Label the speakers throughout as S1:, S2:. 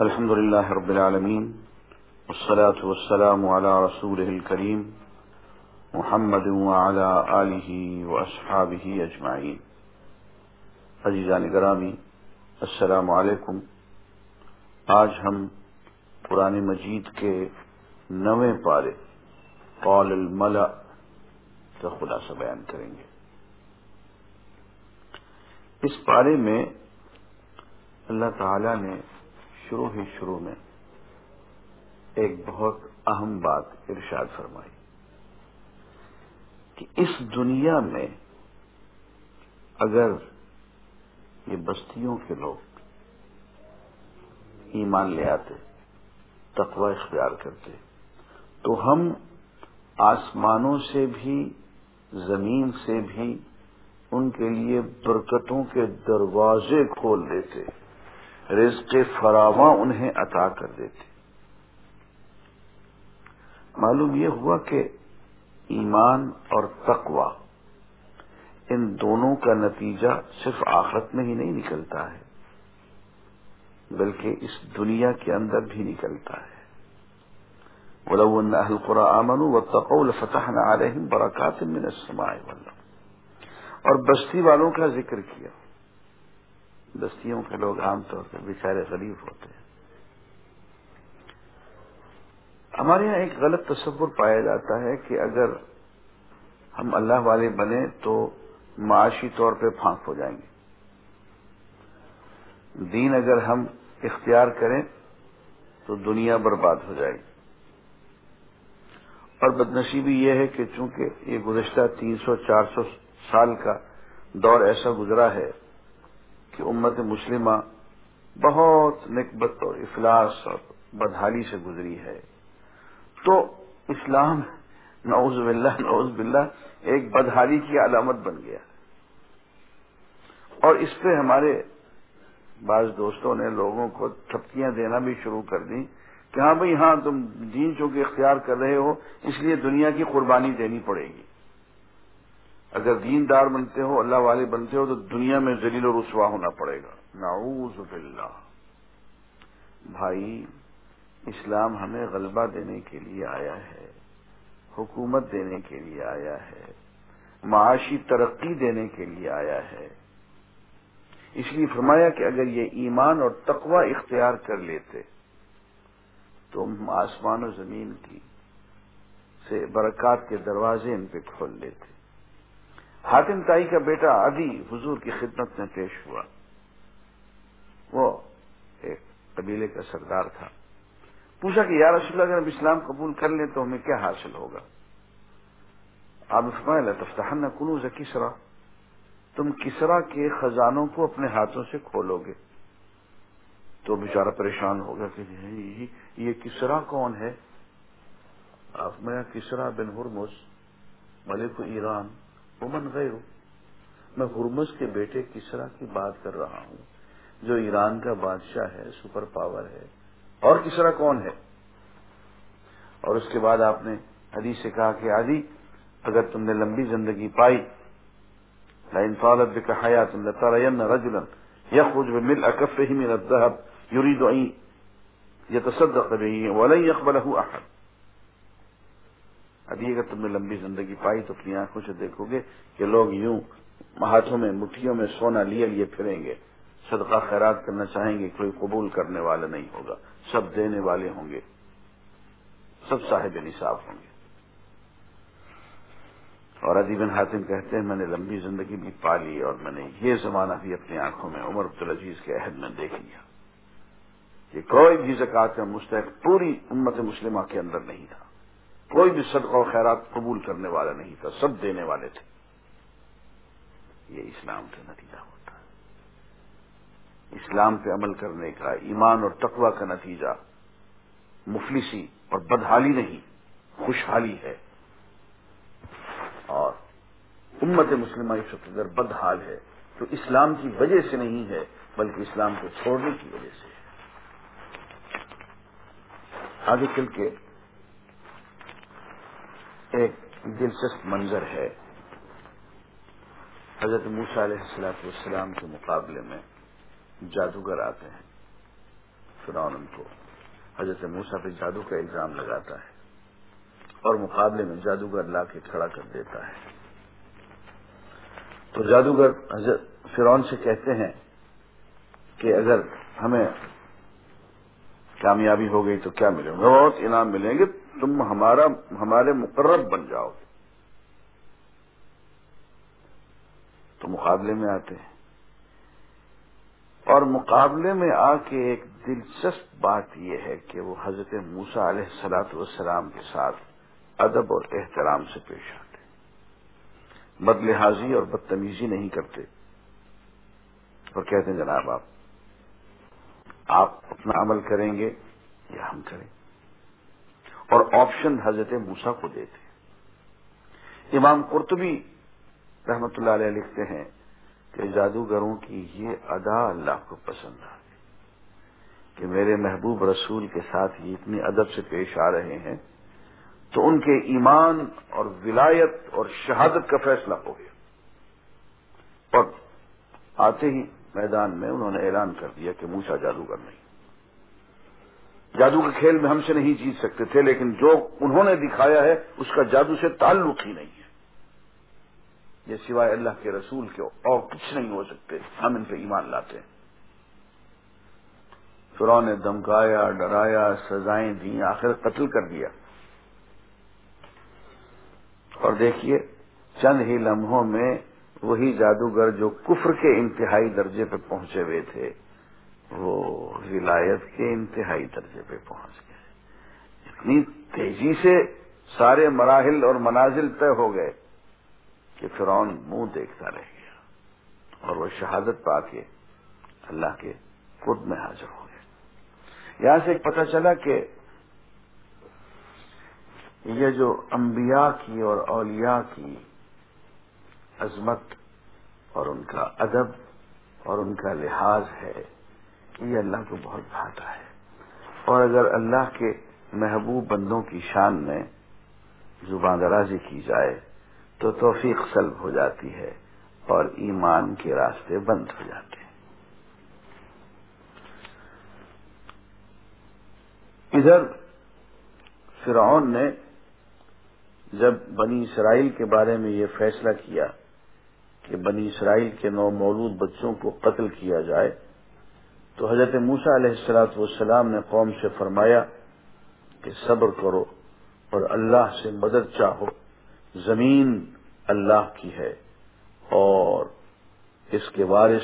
S1: الحمد لله رب العالمين والصلاة والسلام على رسوله الكريم محمد وعلى آله وأصحابه أجمعين. عزیزان گرامی، السلام علیکم. آج ہم قرآن مجید کے نویں پارے قول الملا کا خلاصہ بیان کریں گے۔ اس پارے میں اللہ تعالی نے شروع ہی شروع میں ایک بہت اہم بات ارشاد فرمائی کہ اس دنیا میں اگر یہ بستیوں کے لوگ ایمان لے آتے، تقوی اختیار کرتے، تو ہم آسمانوں سے بھی، زمین سے بھی ان کے لیے برکتوں کے دروازے کھول دیتے۔ رزق فراواں انہیں عطا کر دیتے۔ معلوم یہ ہوا کہ ایمان اور تقوا ان دونوں کا نتیجہ صرف آخرت میں ہی نہیں نکلتا ہے، بلکہ اس دنیا کے اندر بھی نکلتا ہے۔ القرا امن و تقول فتح نہ آ رہے برکات میں نے اور بستی والوں کا ذکر کیا۔ بستیوں کے لوگ عام طور پر بیچارے غریب ہوتے ہیں۔ ہمارے یہاں ایک غلط تصور پایا جاتا ہے کہ اگر ہم اللہ والے بنے تو معاشی طور پہ پھانک ہو جائیں گے۔ دین اگر ہم اختیار کریں تو دنیا برباد ہو جائے گی۔ اور بدنصیبی یہ ہے کہ چونکہ یہ گزشتہ تین سو چار سو سال کا دور ایسا گزرا ہے کہ امت مسلمہ بہت نکبت اور افلاس اور بدحالی سے گزری ہے۔ تو اسلام نعوذ باللہ نعوذ باللہ ایک بدحالی کی علامت بن گیا۔ اور اس پہ ہمارے بعض دوستوں نے لوگوں کو تھپکیاں دینا بھی شروع کر دی کہ ہاں بھائی ہاں تم دین چونکہ اختیار کر رہے ہو، اس لیے دنیا کی قربانی دینی پڑے گی۔ اگر دیندار بنتے ہو، اللہ والے بنتے ہو، تو دنیا میں ذلیل و رسوا ہونا پڑے گا۔ نعوذ باللہ۔ بھائی، اسلام ہمیں غلبہ دینے کے لیے آیا ہے، حکومت دینے کے لیے آیا ہے، معاشی ترقی دینے کے لیے آیا ہے۔ اس لیے فرمایا کہ اگر یہ ایمان اور تقوی اختیار کر لیتے، تو ہم آسمان و زمین کی سے برکات کے دروازے ان پہ کھول لیتے۔ حاتم تائی کا بیٹا ادی حضور کی خدمت میں پیش ہوا۔ وہ ایک قبیلے کا سردار تھا۔ پوچھا کہ یا رسول اللہ، اگر ہم اسلام قبول کر لیں تو ہمیں کیا حاصل ہوگا؟ آپ فرمایا تفتحن کنوز کسرا۔ تم کسرا کے خزانوں کو اپنے ہاتھوں سے کھولو گے۔ تو بیچارہ پریشان ہوگا کہ یہ کسرا کون ہے؟ آپ میں کسرا بن ہرمس ملک ایران۔ من غیر میں ہرمز کے بیٹے کسرا کی بات کر رہا ہوں، جو ایران کا بادشاہ ہے، سپر پاور ہے۔ اور کسرا کون ہے؟ اور اس کے بعد آپ نے ادی سے کہا کہ آدھی اگر تم نے لمبی زندگی پائی کا حیات رجولن یا خوج میں مل اکف ہی میرا دہب یوری دو یہ تصدق به ولن يقبله احد۔ ابھی اگر تم نے لمبی زندگی پائی تو اپنی آنکھوں سے دیکھو گے کہ لوگ یوں ہاتھوں میں مٹھیوں میں سونا لیے لیے پھریں گے۔ صدقہ خیرات کرنا چاہیں گے، کوئی قبول کرنے والا نہیں ہوگا۔ سب دینے والے ہوں گے۔ سب صاحب نصاب ہوں گے۔ اور ادیبن حاتم کہتے ہیں، میں نے لمبی زندگی بھی پا لی اور میں نے یہ زمانہ بھی اپنی آنکھوں میں عمر عبدالعزیز کے عہد میں دیکھ لیا کہ کوئی بھی زکات کا مستحق پوری امت مسلمہ کے اندر نہیں تھا۔ کوئی بھی صدقہ و خیرات قبول کرنے والا نہیں تھا، سب دینے والے تھے۔ یہ اسلام کا نتیجہ ہوتا ہے۔ اسلام پہ عمل کرنے کا، ایمان اور تقوی کا نتیجہ مفلسی اور بدحالی نہیں، خوشحالی ہے۔ اور امت مسلمہ اس وقت اگر بدحال ہے، تو اسلام کی وجہ سے نہیں ہے، بلکہ اسلام کو چھوڑنے کی وجہ سے ہے۔ آگے چل کے ایک دلچسپ منظر ہے حضرت موسا علیہ السلاط والسلام کے مقابلے میں جادوگر آتے ہیں فرعون ان کو۔ حضرت موسا پہ جادو کا الزام لگاتا ہے اور مقابلے میں جادوگر لا کے کھڑا کر دیتا ہے۔ تو جادوگر حضرت فرعون سے کہتے ہیں کہ اگر ہمیں کامیابی ہو گئی تو کیا ملے گا؟ بہت انعام ملیں گے۔ تم ہمارا، ہمارے مقرب بن جاؤ گے۔ تو مقابلے میں آتے ہیں۔ اور مقابلے میں آ کے ایک دلچسپ بات یہ ہے کہ وہ حضرت موسا علیہ السلاط والسلام کے ساتھ ادب اور احترام سے پیش آتے بد لحاظی اور بدتمیزی نہیں کرتے۔ اور کہتے ہیں جناب آپ آپ اپنا عمل کریں گے یا ہم کریں گے۔ اور آپشن حضرت موسا کو دیتے امام قرطبی رحمت اللہ علیہ لکھتے ہیں کہ جادوگروں کی یہ ادا اللہ کو پسند آ کہ میرے محبوب رسول کے ساتھ یہ اتنی ادب سے پیش آ رہے ہیں تو ان کے ایمان اور ولایت اور شہادت کا فیصلہ ہو گیا۔ اور آتے ہی میدان میں انہوں نے اعلان کر دیا کہ موسا جادوگر نہیں۔ جادو کے کھیل میں ہم سے نہیں جیت سکتے تھے، لیکن جو انہوں نے دکھایا ہے، اس کا جادو سے تعلق ہی نہیں ہے۔ یہ سوائے اللہ کے رسول کے اور کچھ نہیں ہو سکتے، ہم ان پہ ایمان لاتے ہیں۔ فرو نے دمکایا ڈرایا، سزائیں دی آخر قتل کر دیا۔ اور دیکھیے، چند ہی لمحوں میں وہی جادوگر جو کفر کے انتہائی درجے پہ پہنچے ہوئے تھے۔ وہ ولایت کے انتہائی درجے پہ پہنچ گئے۔ اتنی تیزی سے سارے مراحل اور منازل طے ہو گئے کہ فرعون منہ دیکھتا رہ گیا اور وہ شہادت پا کے اللہ کے خود میں حاضر ہو گئے۔ یہاں سے ایک پتہ چلا کہ یہ جو انبیاء کی اور اولیاء کی عظمت اور ان کا ادب اور ان کا لحاظ ہے یہ اللہ کو بہت بھاتا ہے۔ اور اگر اللہ کے محبوب بندوں کی شان میں زبان درازی کی جائے، تو توفیق سلب ہو جاتی ہے اور ایمان کے راستے بند ہو جاتے ہیں۔ ادھر فرعون نے جب بنی اسرائیل کے بارے میں یہ فیصلہ کیا کہ بنی اسرائیل کے نو مولود بچوں کو قتل کیا جائے تو حضرت موسا علیہ السلاط والسلام نے قوم سے فرمایا کہ صبر کرو اور اللہ سے مدد چاہو۔ زمین اللہ کی ہے اور اس کے وارث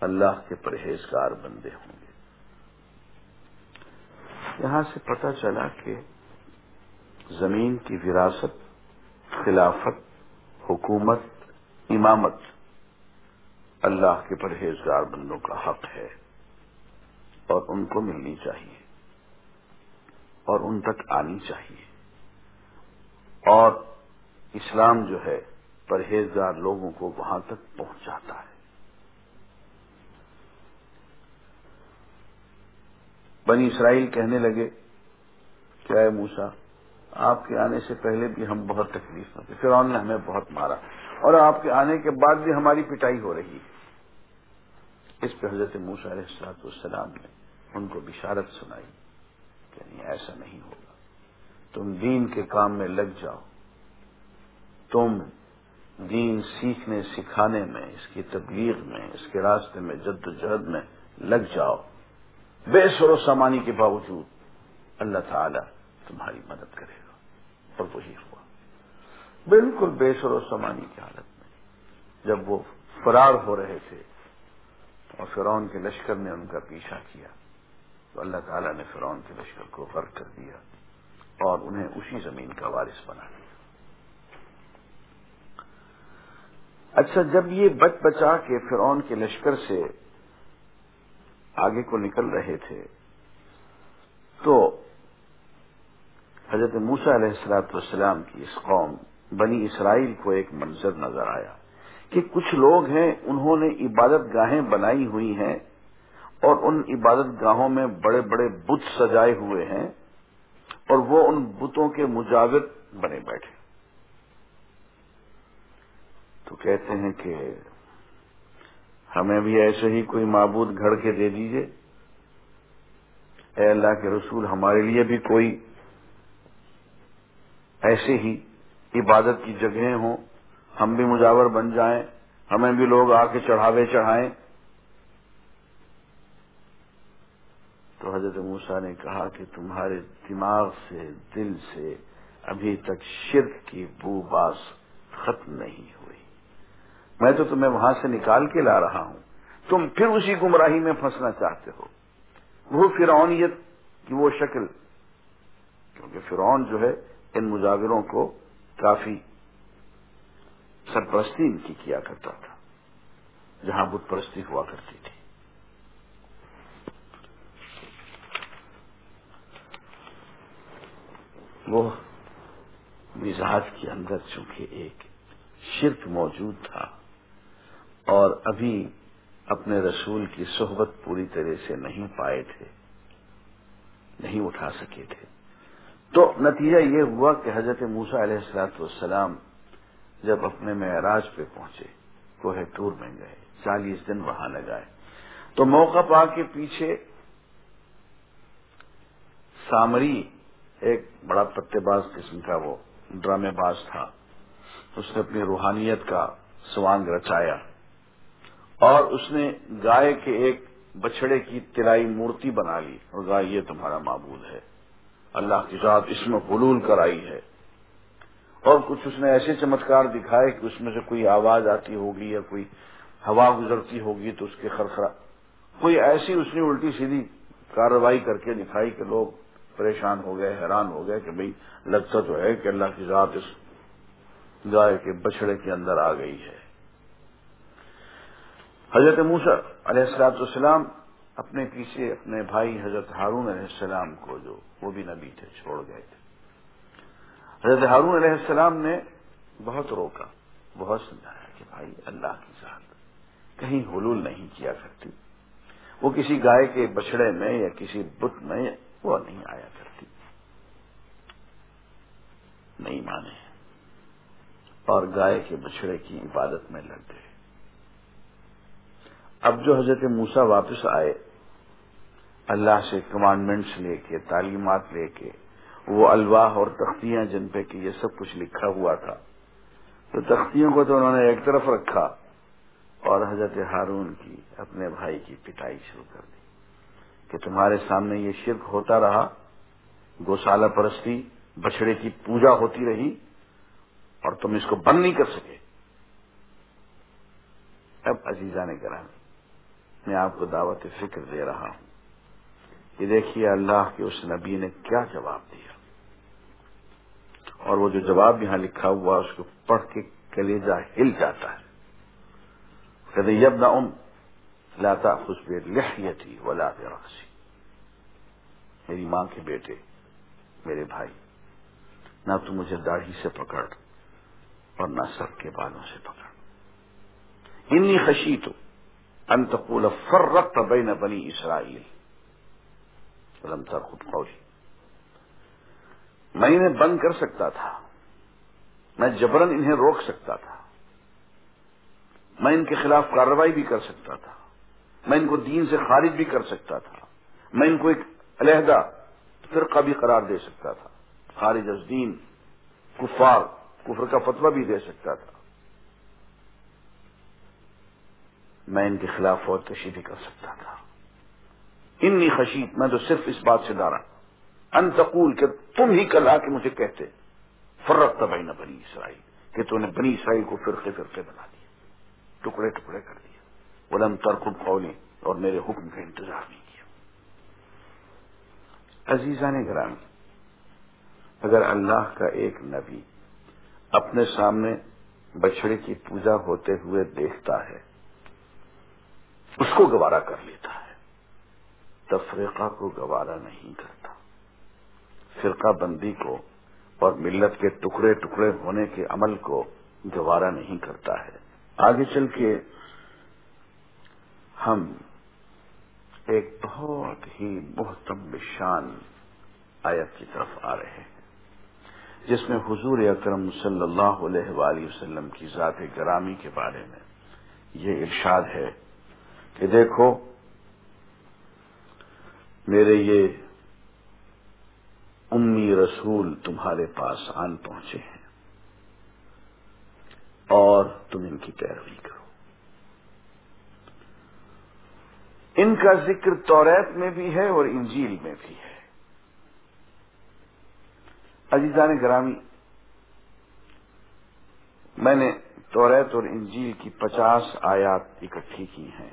S1: اللہ کے پرہیزگار بندے ہوں گے۔ یہاں سے پتہ چلا کہ زمین کی وراثت، خلافت، حکومت، امامت اللہ کے پرہیزگار بندوں کا حق ہے اور ان کو ملنی چاہیے اور ان تک آنی چاہیے اور اسلام جو ہے پرہیزگار لوگوں کو وہاں تک پہنچاتا ہے۔ بنی اسرائیل کہنے لگے کیا ہے موسا آپ کے آنے سے پہلے بھی ہم بہت تکلیف میں تھے پھر نے ہمیں بہت مارا۔ اور آپ کے آنے کے بعد بھی ہماری پٹائی ہو رہی ہے۔ اس پہ حضرت موسا علیہ السلاط والسلام نے ان کو بشارت سنائی کہ نہیں، ایسا نہیں ہوگا۔ تم دین کے کام میں لگ جاؤ۔ تم دین سیکھنے، سکھانے میں، اس کی تبلیغ میں، اس کے راستے میں، جد و جہد میں لگ جاؤ۔ بے سر و سامانی کے باوجود اللہ تعالی تمہاری مدد کرے گا۔ اور وہی ہوا بالکل بے سر و سامانی کی حالت میں۔ جب وہ فرار ہو رہے تھے اور فرعون کے لشکر نے ان کا پیچھا کیا، تو اللہ تعالیٰ نے فرعون کے لشکر کو غرق کر دیا اور انہیں اسی زمین کا وارث بنا دیا اچھا جب یہ بچ بچا کے فرعون کے لشکر سے آگے کو نکل رہے تھے، تو حضرت موسا علیہ السلاط والسلام کی اس قوم بنی اسرائیل کو ایک منظر نظر آیا کہ کچھ لوگ ہیں، انہوں نے عبادت گاہیں بنائی ہوئی ہیں اور ان عبادت گاہوں میں بڑے بڑے بت سجائے ہوئے ہیں اور وہ ان بتوں کے مجاور بنے بیٹھے۔ تو کہتے ہیں کہ ہمیں بھی ایسے ہی کوئی معبود گھڑ کے دے دیجیے۔ اے اللہ کے رسول، ہمارے لیے بھی کوئی ایسے ہی عبادت کی جگہیں ہوں، ہم بھی مجاور بن جائیں، ہمیں بھی لوگ آ کے چڑھاوے چڑھائیں۔ تو حضرت موسا نے کہا کہ تمہارے دماغ سے، دل سے ابھی تک شرک کی بو باس ختم نہیں ہوئی۔ میں تو تمہیں وہاں سے نکال کے لا رہا ہوں۔ تم پھر اسی گمراہی میں پھنسنا چاہتے ہو۔ وہ فرعونیت کی وہ شکل، کیونکہ فرعون جو ہے ان مجاوروں کو کافی سرپرستی ان کی کیا کرتا تھا، جہاں بت پرستی ہوا کرتی تھی۔ وہ مزاج کے اندر چونکہ ایک شرک موجود تھا اور ابھی اپنے رسول کی صحبت پوری طرح سے نہیں پائے تھے، نہیں اٹھا سکے تھے۔ تو نتیجہ یہ ہوا کہ حضرت موسا علیہ السلاط والسلام جب اپنے معراج پہ پہنچے کوہ ٹور میں گئے، چالیس دن وہاں لگائے۔ تو موقع پا کے پیچھے سامری ایک بڑا پتے باز قسم کا وہ ڈرامے باز تھا۔ اس نے اپنی روحانیت کا سوانگ رچایا اور اس نے گائے کے ایک بچڑے کی تلائی مورتی بنا لی اور گائے، یہ تمہارا معبود ہے۔ اللہ کی ذات اس میں حلول کرائی ہے۔ اور کچھ اس نے ایسے چمتکار دکھائے کہ اس میں سے کوئی آواز آتی ہوگی یا کوئی ہوا گزرتی ہوگی تو اس کے خرخرا۔ کوئی ایسی اس نے الٹی سیدھی کارروائی کر کے دکھائی کہ لوگ پریشان ہو گئے، حیران ہو گئے کہ بھئی لگتا تو ہے کہ اللہ کی ذات اس گائے کے بچڑے کے اندر آ گئی ہے۔ حضرت موسا علیہ السلاط والسلام اپنے پیچھے اپنے بھائی حضرت ہارون علیہ السلام کو جو وہ بھی نبی تھے، چھوڑ گئے تھے۔ حضرت ہارون علیہ السلام نے بہت روکا، بہت سمجھایا کہ بھائی اللہ کی ذات کہیں حلول نہیں کیا کرتی۔ وہ کسی گائے کے بچڑے میں یا کسی بت میں وہ نہیں آیا کرتی۔ نہیں مانے۔ اور گائے کے بچڑے کی عبادت میں لگ گئے۔ اب جو حضرت موسا واپس آئے اللہ سے کمانڈمنٹس لے کے، تعلیمات لے کے، وہ الواح اور تختیاں جن پہ کہ یہ سب کچھ لکھا ہوا تھا۔ تو تختیوں کو تو انہوں نے ایک طرف رکھا اور حضرت ہارون کی، اپنے بھائی کی پٹائی شروع کر دی کہ تمہارے سامنے یہ شرک ہوتا رہا گوشالہ پرستی بچڑے کی پوجا ہوتی رہی اور تم اس کو بند نہیں کر سکے۔ اب عزیزہ نے کرا میں آپ کو دعوت فکر دے رہا ہوں۔ یہ دیکھیے اللہ کے اس نبی نے کیا جواب دیا۔ اور وہ جو جواب یہاں لکھا ہوا اس کو پڑھ کے کلیجا ہل جاتا ہے۔ کہتے یب نہ ام لاتا خوش بے لہیتی ولا رقصی میری ماں کے بیٹے، میرے بھائی، نہ تو مجھے داڑھی سے پکڑ اور نہ سب کے بالوں سے پکڑ۔ انی خشی تو انتقول فرقت بین بنی اسرائیل۔ لم خود خوشی میں انہیں بند کر سکتا تھا۔ میں جبرن انہیں روک سکتا تھا۔ میں ان کے خلاف کارروائی بھی کر سکتا تھا۔ میں ان کو دین سے خارج بھی کر سکتا تھا۔ میں ان کو ایک علیحدہ فرقہ بھی قرار دے سکتا تھا۔ خارج از دین، کفار، کفر کا فتویٰ بھی دے سکتا تھا۔ میں ان کے خلاف فوج کشی بھی کر سکتا تھا۔ انی خشیت، میں تو صرف اس بات سے ڈارا انتقول کہ تم ہی کل آ کے مجھے کہتے فرق تباہی نہ بنی اسرائیل، کہ تو نے بنی اسرائیل کو فرقے فرقے بنا دیے ٹکڑے ٹکڑے کر دیے ولم ترکن قولی، اور میرے حکم کا انتظار نہیں کیا۔ عزیزہ نے گرامی اگر اللہ کا ایک نبی اپنے سامنے بچڑے کی پوجا ہوتے ہوئے دیکھتا ہے، اس کو گوارا کر لیتا۔ تفریقہ کو گوارا نہیں کرتا۔ فرقہ بندی کو اور ملت کے ٹکڑے ٹکڑے ہونے کے عمل کو گوارا نہیں کرتا ہے۔ آگے چل کے ہم ایک بہت ہی محتم شان آیت کی طرف آ رہے ہیں، جس میں حضور اکرم صلی اللہ علیہ وآلہ وسلم کی ذات گرامی کے بارے میں یہ ارشاد ہے کہ دیکھو میرے یہ امی رسول تمہارے پاس آن پہنچے ہیں اور تم ان کی پیروی کرو۔ ان کا ذکر توریت میں بھی ہے اور انجیل میں بھی ہے۔ عزیزان گرامی، میں نے توریت اور انجیل کی پچاس آیات اکٹھی کی ہیں۔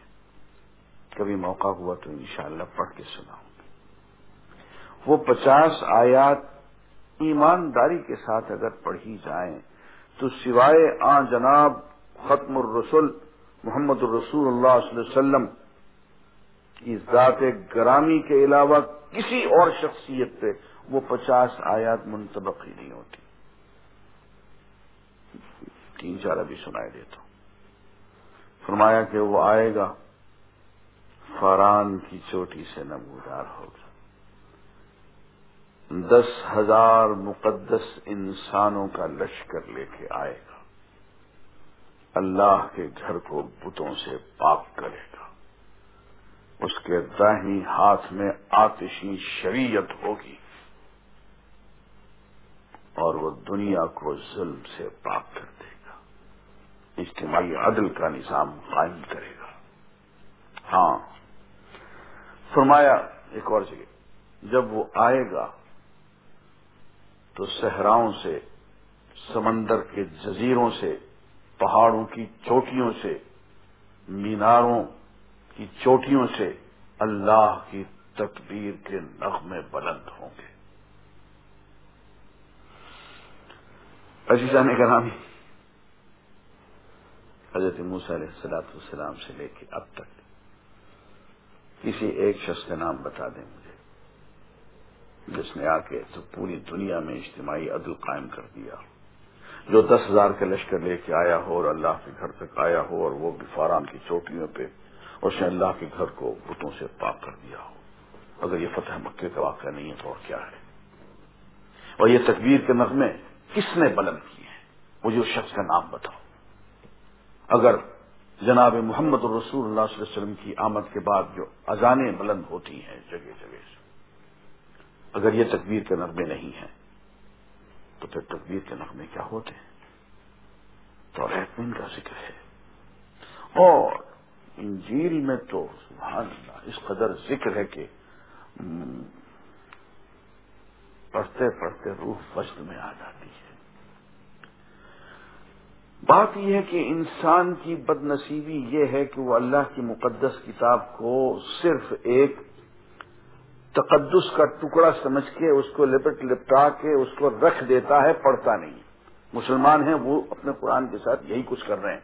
S1: کبھی موقع ہوا تو انشاءاللہ پڑھ کے سناؤں۔ وہ پچاس آیات ایمانداری کے ساتھ اگر پڑھی جائیں، تو سوائے آ جناب ختم الرسول محمد الرسول اللہ صلی اللہ علیہ وسلم کی ذات گرامی کے علاوہ کسی اور شخصیت پہ وہ پچاس آیات منتبق ہی نہیں ہوتی۔ تین چار ابھی سنائی دیتا ہوں۔ فرمایا کہ وہ آئے گا، فاران کی چوٹی سے نمودار ہوگا۔ دس ہزار مقدس انسانوں کا لشکر لے کے آئے گا۔ اللہ کے گھر کو بتوں سے پاک کرے گا۔ اس کے داہنی ہاتھ میں آتشی شریعت ہوگی۔ اور وہ دنیا کو ظلم سے پاک کر دے گا۔ اجتماعی عدل کا نظام قائم کرے گا۔ ہاں۔ فرمایا، ایک اور جگہ، جب وہ آئے گا تو صحراؤں سے، سمندر کے جزیروں سے، پہاڑوں کی چوٹیوں سے، میناروں کی چوٹیوں سے اللہ کی تکبیر کے نغمے بلند ہوں گے۔ عزیزہ نے کرامی حضرت موسیٰ علیہ السلاط والسلام سے لے کے اب تک کسی ایک شخص کا نام بتا دیں۔ مجھے جس نے آ کے تو پوری دنیا میں اجتماعی عدل قائم کر دیا۔ جو دس ہزار کے لشکر لے کے آیا ہو اور اللہ کے گھر تک آیا ہو اور وہ بھی کی چوٹیوں پہ اس نے اللہ کے گھر کو بتوں سے پاک کر دیا ہو۔ اگر یہ فتح مکے کا واقعہ نہیں ہے تو اور کیا ہے؟ اور یہ تکبیر کے نغمے کس نے بلند کیے ہیں؟ مجھے اس شخص کا نام بتاؤ۔ اگر جناب محمد الرسول اللہ صلی اللہ علیہ وسلم کی آمد کے بعد جو اذانیں بلند ہوتی ہیں جگہ جگہ سے اگر یہ تکبیر کے نغمے نہیں ہیں، تو پھر تکبیر کے نغمے کیا ہوتے ہیں؟ تو میں ان کا ذکر ہے۔ اور انجیل میں تو سبحان اللہ اس قدر ذکر ہے کہ پڑھتے پڑھتے روح وسط میں آ جاتی ہے۔ بات یہ ہے کہ انسان کی بد نصیبی یہ ہے کہ وہ اللہ کی مقدس کتاب کو صرف ایک تقدس کا ٹکڑا سمجھ کے اس کو لپٹ لپٹا کے اس کو رکھ دیتا ہے، پڑھتا نہیں۔ مسلمان ہیں، وہ اپنے قرآن کے ساتھ یہی کچھ کر رہے ہیں۔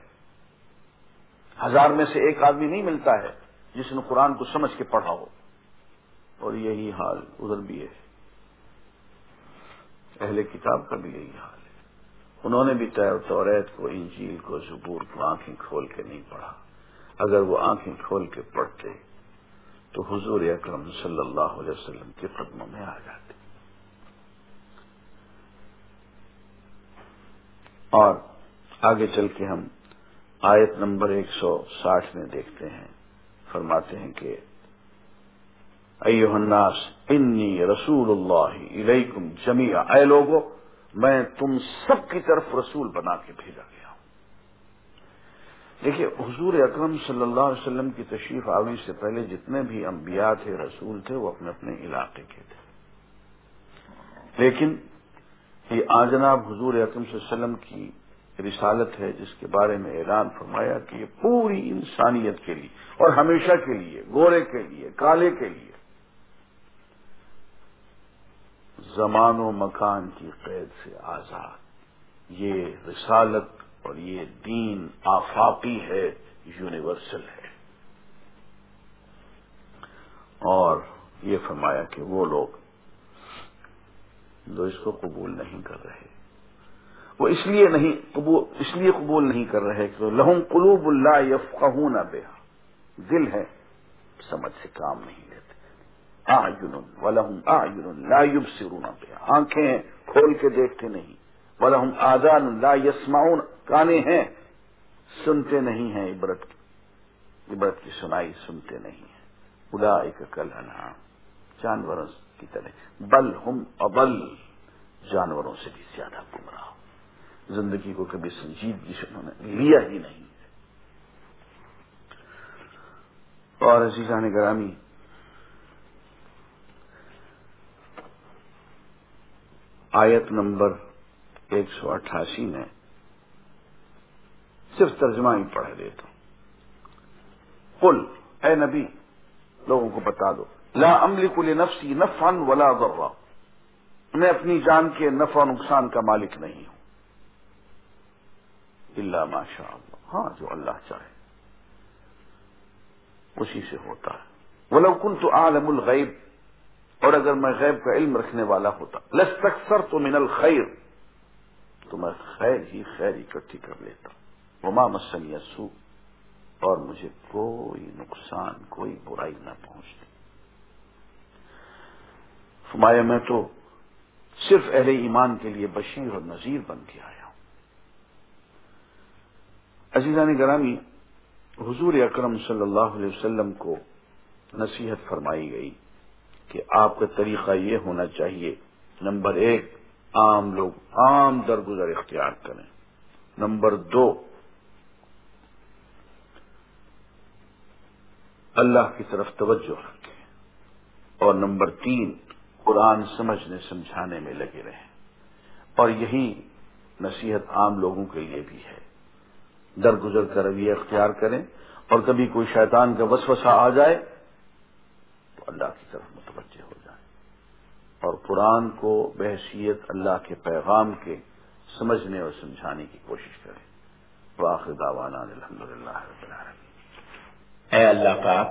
S1: ہزار میں سے ایک آدمی نہیں ملتا ہے جس نے قرآن کو سمجھ کے پڑھا ہو۔ اور یہی حال ادھر بھی ہے۔ اہل کتاب کا بھی یہی حال ہے۔ انہوں نے بھی توریت کو، انجیل کو، زبور کو آنکھیں کھول کے نہیں پڑھا۔ اگر وہ آنکھیں کھول کے پڑھتے تو حضور اکرم صلی اللہ علیہ وسلم کے قدموں میں آ جاتے۔ اور آگے چل کے ہم آیت نمبر ایک سو ساٹھ میں دیکھتے ہیں، فرماتے ہیں کہ ایوہ الناس، انی رسول اللہ علیکم جمیا اے لوگوں میں تم سب کی طرف رسول بنا کے بھیجا گیا۔ دیکھیے، حضور اکرم صلی اللہ علیہ وسلم کی تشریف آوری سے پہلے جتنے بھی انبیاء تھے، رسول تھے، وہ اپنے اپنے علاقے کے تھے۔ لیکن یہ آجناب حضور اکرم صلی اللہ علیہ وسلم کی رسالت ہے، جس کے بارے میں اعلان فرمایا کہ یہ پوری انسانیت کے لیے اور ہمیشہ کے لیے، گورے کے لیے، کالے کے لیے زمان و مکان کی قید سے آزاد۔ یہ رسالت اور یہ دین آفاقی ہے، یونیورسل ہے۔ اور یہ فرمایا کہ وہ لوگ جو اس کو قبول نہیں کر رہے، وہ اس لیے نہیں قبول، اس لیے قبول نہیں کر رہے کہ لہم قلوب اللہ یفقہون بے دل ہے، سمجھ سے کام نہیں لیتے۔ آ ولہم آ لا یبصرون بے آنکھیں کھول کے دیکھتے نہیں۔ ولہم آزان لا یسمعون۔ کانے ہیں، سنتے نہیں ہیں، عبرت کی عبرت کی سنائی سنتے نہیں ہیں۔ ادا ایک کل انعام جانوروں کی طرح۔ بل ہم ابل جانوروں سے بھی زیادہ گمراہ۔ زندگی کو کبھی سنجیدگی سے انہوں نے لیا ہی نہیں۔ اور عزیزان گرامی، آیت نمبر ایک سو اٹھاسی میں صرف ترجمہ ہی پڑھ دیتا ہوں۔ کل اے نبی، لوگوں کو بتا دو۔ لا عملی کل نفسی ولا ضرا۔ میں اپنی جان کے نفع نقصان کا مالک نہیں ہوں۔ اللہ ماشاء اللہ۔ ہاں جو اللہ چاہے۔ اسی سے ہوتا ہے۔ وہ کن تو عالم الغیب۔ اور اگر میں غیب کا علم رکھنے والا ہوتا۔ لس تو من الخیر۔ تو میں خیر ہی خیر اکٹھی کر لیتا۔ وما مسن سو اور مجھے کوئی نقصان، کوئی برائی نہ پہنچتی۔ فرمایا، میں تو صرف اہل ایمان کے لیے بشیر اور نذیر بن کے آیا ہوں۔ عزیزان گرامی، حضور اکرم صلی اللہ علیہ وسلم کو نصیحت فرمائی گئی کہ آپ کا طریقہ یہ ہونا چاہیے، نمبر ایک، عام لوگ عام درگزر اختیار کریں۔ نمبر دو اللہ کی طرف توجہ رکھیں اور نمبر تین، قرآن سمجھنے سمجھانے میں لگے رہیں اور یہی نصیحت عام لوگوں کے لیے بھی ہے۔ درگزر کا رویہ اختیار کریں اور کبھی کوئی شیطان کا وسوسہ آ جائے تو اللہ کی طرف متوجہ ہو جائیں۔ اور قرآن کو بحثیت اللہ کے پیغام کے سمجھنے اور سمجھانے کی کوشش کریں۔ واخر داوانا الحمد للہ
S2: اے اللہ پاک،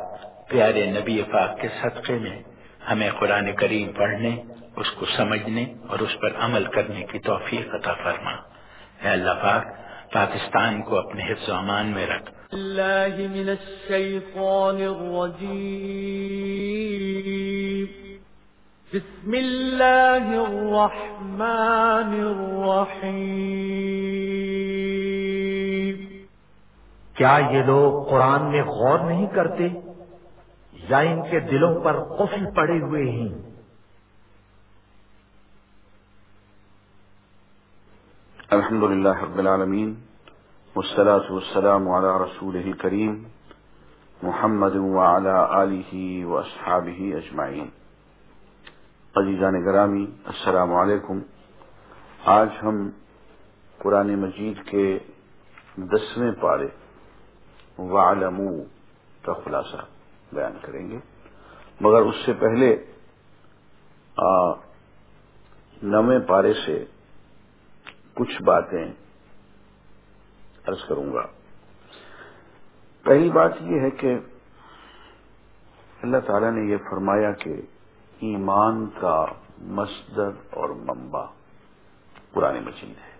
S2: پیارے نبی پاک کے صدقے میں ہمیں قرآن کریم پڑھنے، اس کو سمجھنے اور اس پر عمل کرنے کی توفیق عطا فرما۔ اے اللہ پاک، پاکستان کو اپنے حفظ و امان میں رکھ۔
S3: اللہ من الشیطان الرجیم۔ بسم اللہ الرحمن الرحیم۔
S4: کیا یہ لوگ قرآن میں غور نہیں کرتے؟ یا ان کے دلوں پر قفل پڑے ہوئے ہیں؟
S1: الحمد للہ رب العالمین، والصلاة والسلام على رسوله الكريم محمد وعلى آله وأصحابه أجمعين عزیزان گرامی، السلام علیکم۔ آج ہم قرآن مجید کے دسویں پارے وعلمو کا خلاصہ بیان کریں گے۔ مگر اس سے پہلے نویں پارے سے کچھ باتیں عرض کروں گا۔ پہلی بات یہ ہے کہ اللہ تعالی نے یہ فرمایا کہ ایمان کا مصدر اور منبع قرآن مجید ہے۔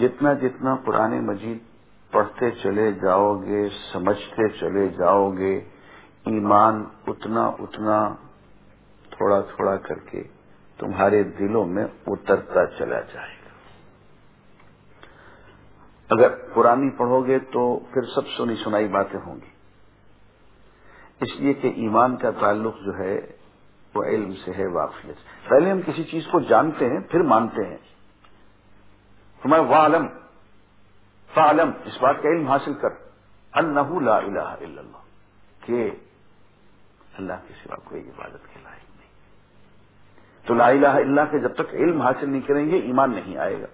S1: جتنا جتنا قرآن مجید پڑھتے چلے جاؤ گے، سمجھتے چلے جاؤ گے، ایمان اتنا اتنا تھوڑا تھوڑا کر کے تمہارے دلوں میں اترتا چلا جائے گا۔ اگر قرآن پڑھو گے تو پھر سب سنی سنائی باتیں ہوں گی۔ اس لیے کہ ایمان کا تعلق جو ہے وہ علم سے ہے، واقفیت پہلے ہم کسی چیز کو جانتے ہیں، پھر مانتے ہیں۔ تو میں عالم فعلم اس بات کا علم حاصل کر۔ ان لا الہ الا اللہ، کہ اللہ کے سوا کوئی عبادت کے لائق نہیں۔ تو لا الہ الا کے جب تک علم حاصل نہیں کریں گے، ایمان نہیں آئے گا۔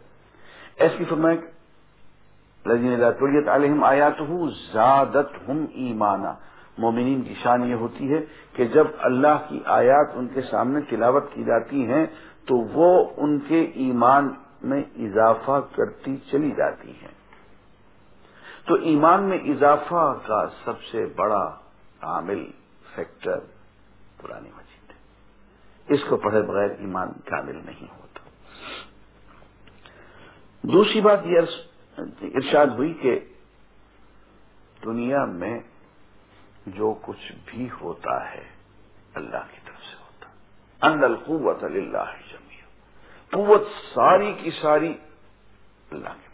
S1: ایسی فرمائے لذیذ علیہم آیات زادت ہم ایمانا۔ مومنین کی شان یہ ہوتی ہے کہ جب اللہ کی آیات ان کے سامنے تلاوت کی جاتی ہیں، تو وہ ان کے ایمان میں اضافہ کرتی چلی جاتی ہیں۔ تو ایمان میں اضافہ کا سب سے بڑا عامل فیکٹر پرانی مجید ہے۔ اس کو پڑھے بغیر ایمان کامل نہیں ہوتا۔ دوسری بات یہ ارشاد ہوئی کہ دنیا میں جو کچھ بھی ہوتا ہے اللہ کی طرف سے ہوتا ان القوت اللہ جمی قوت ساری کی ساری اللہ کے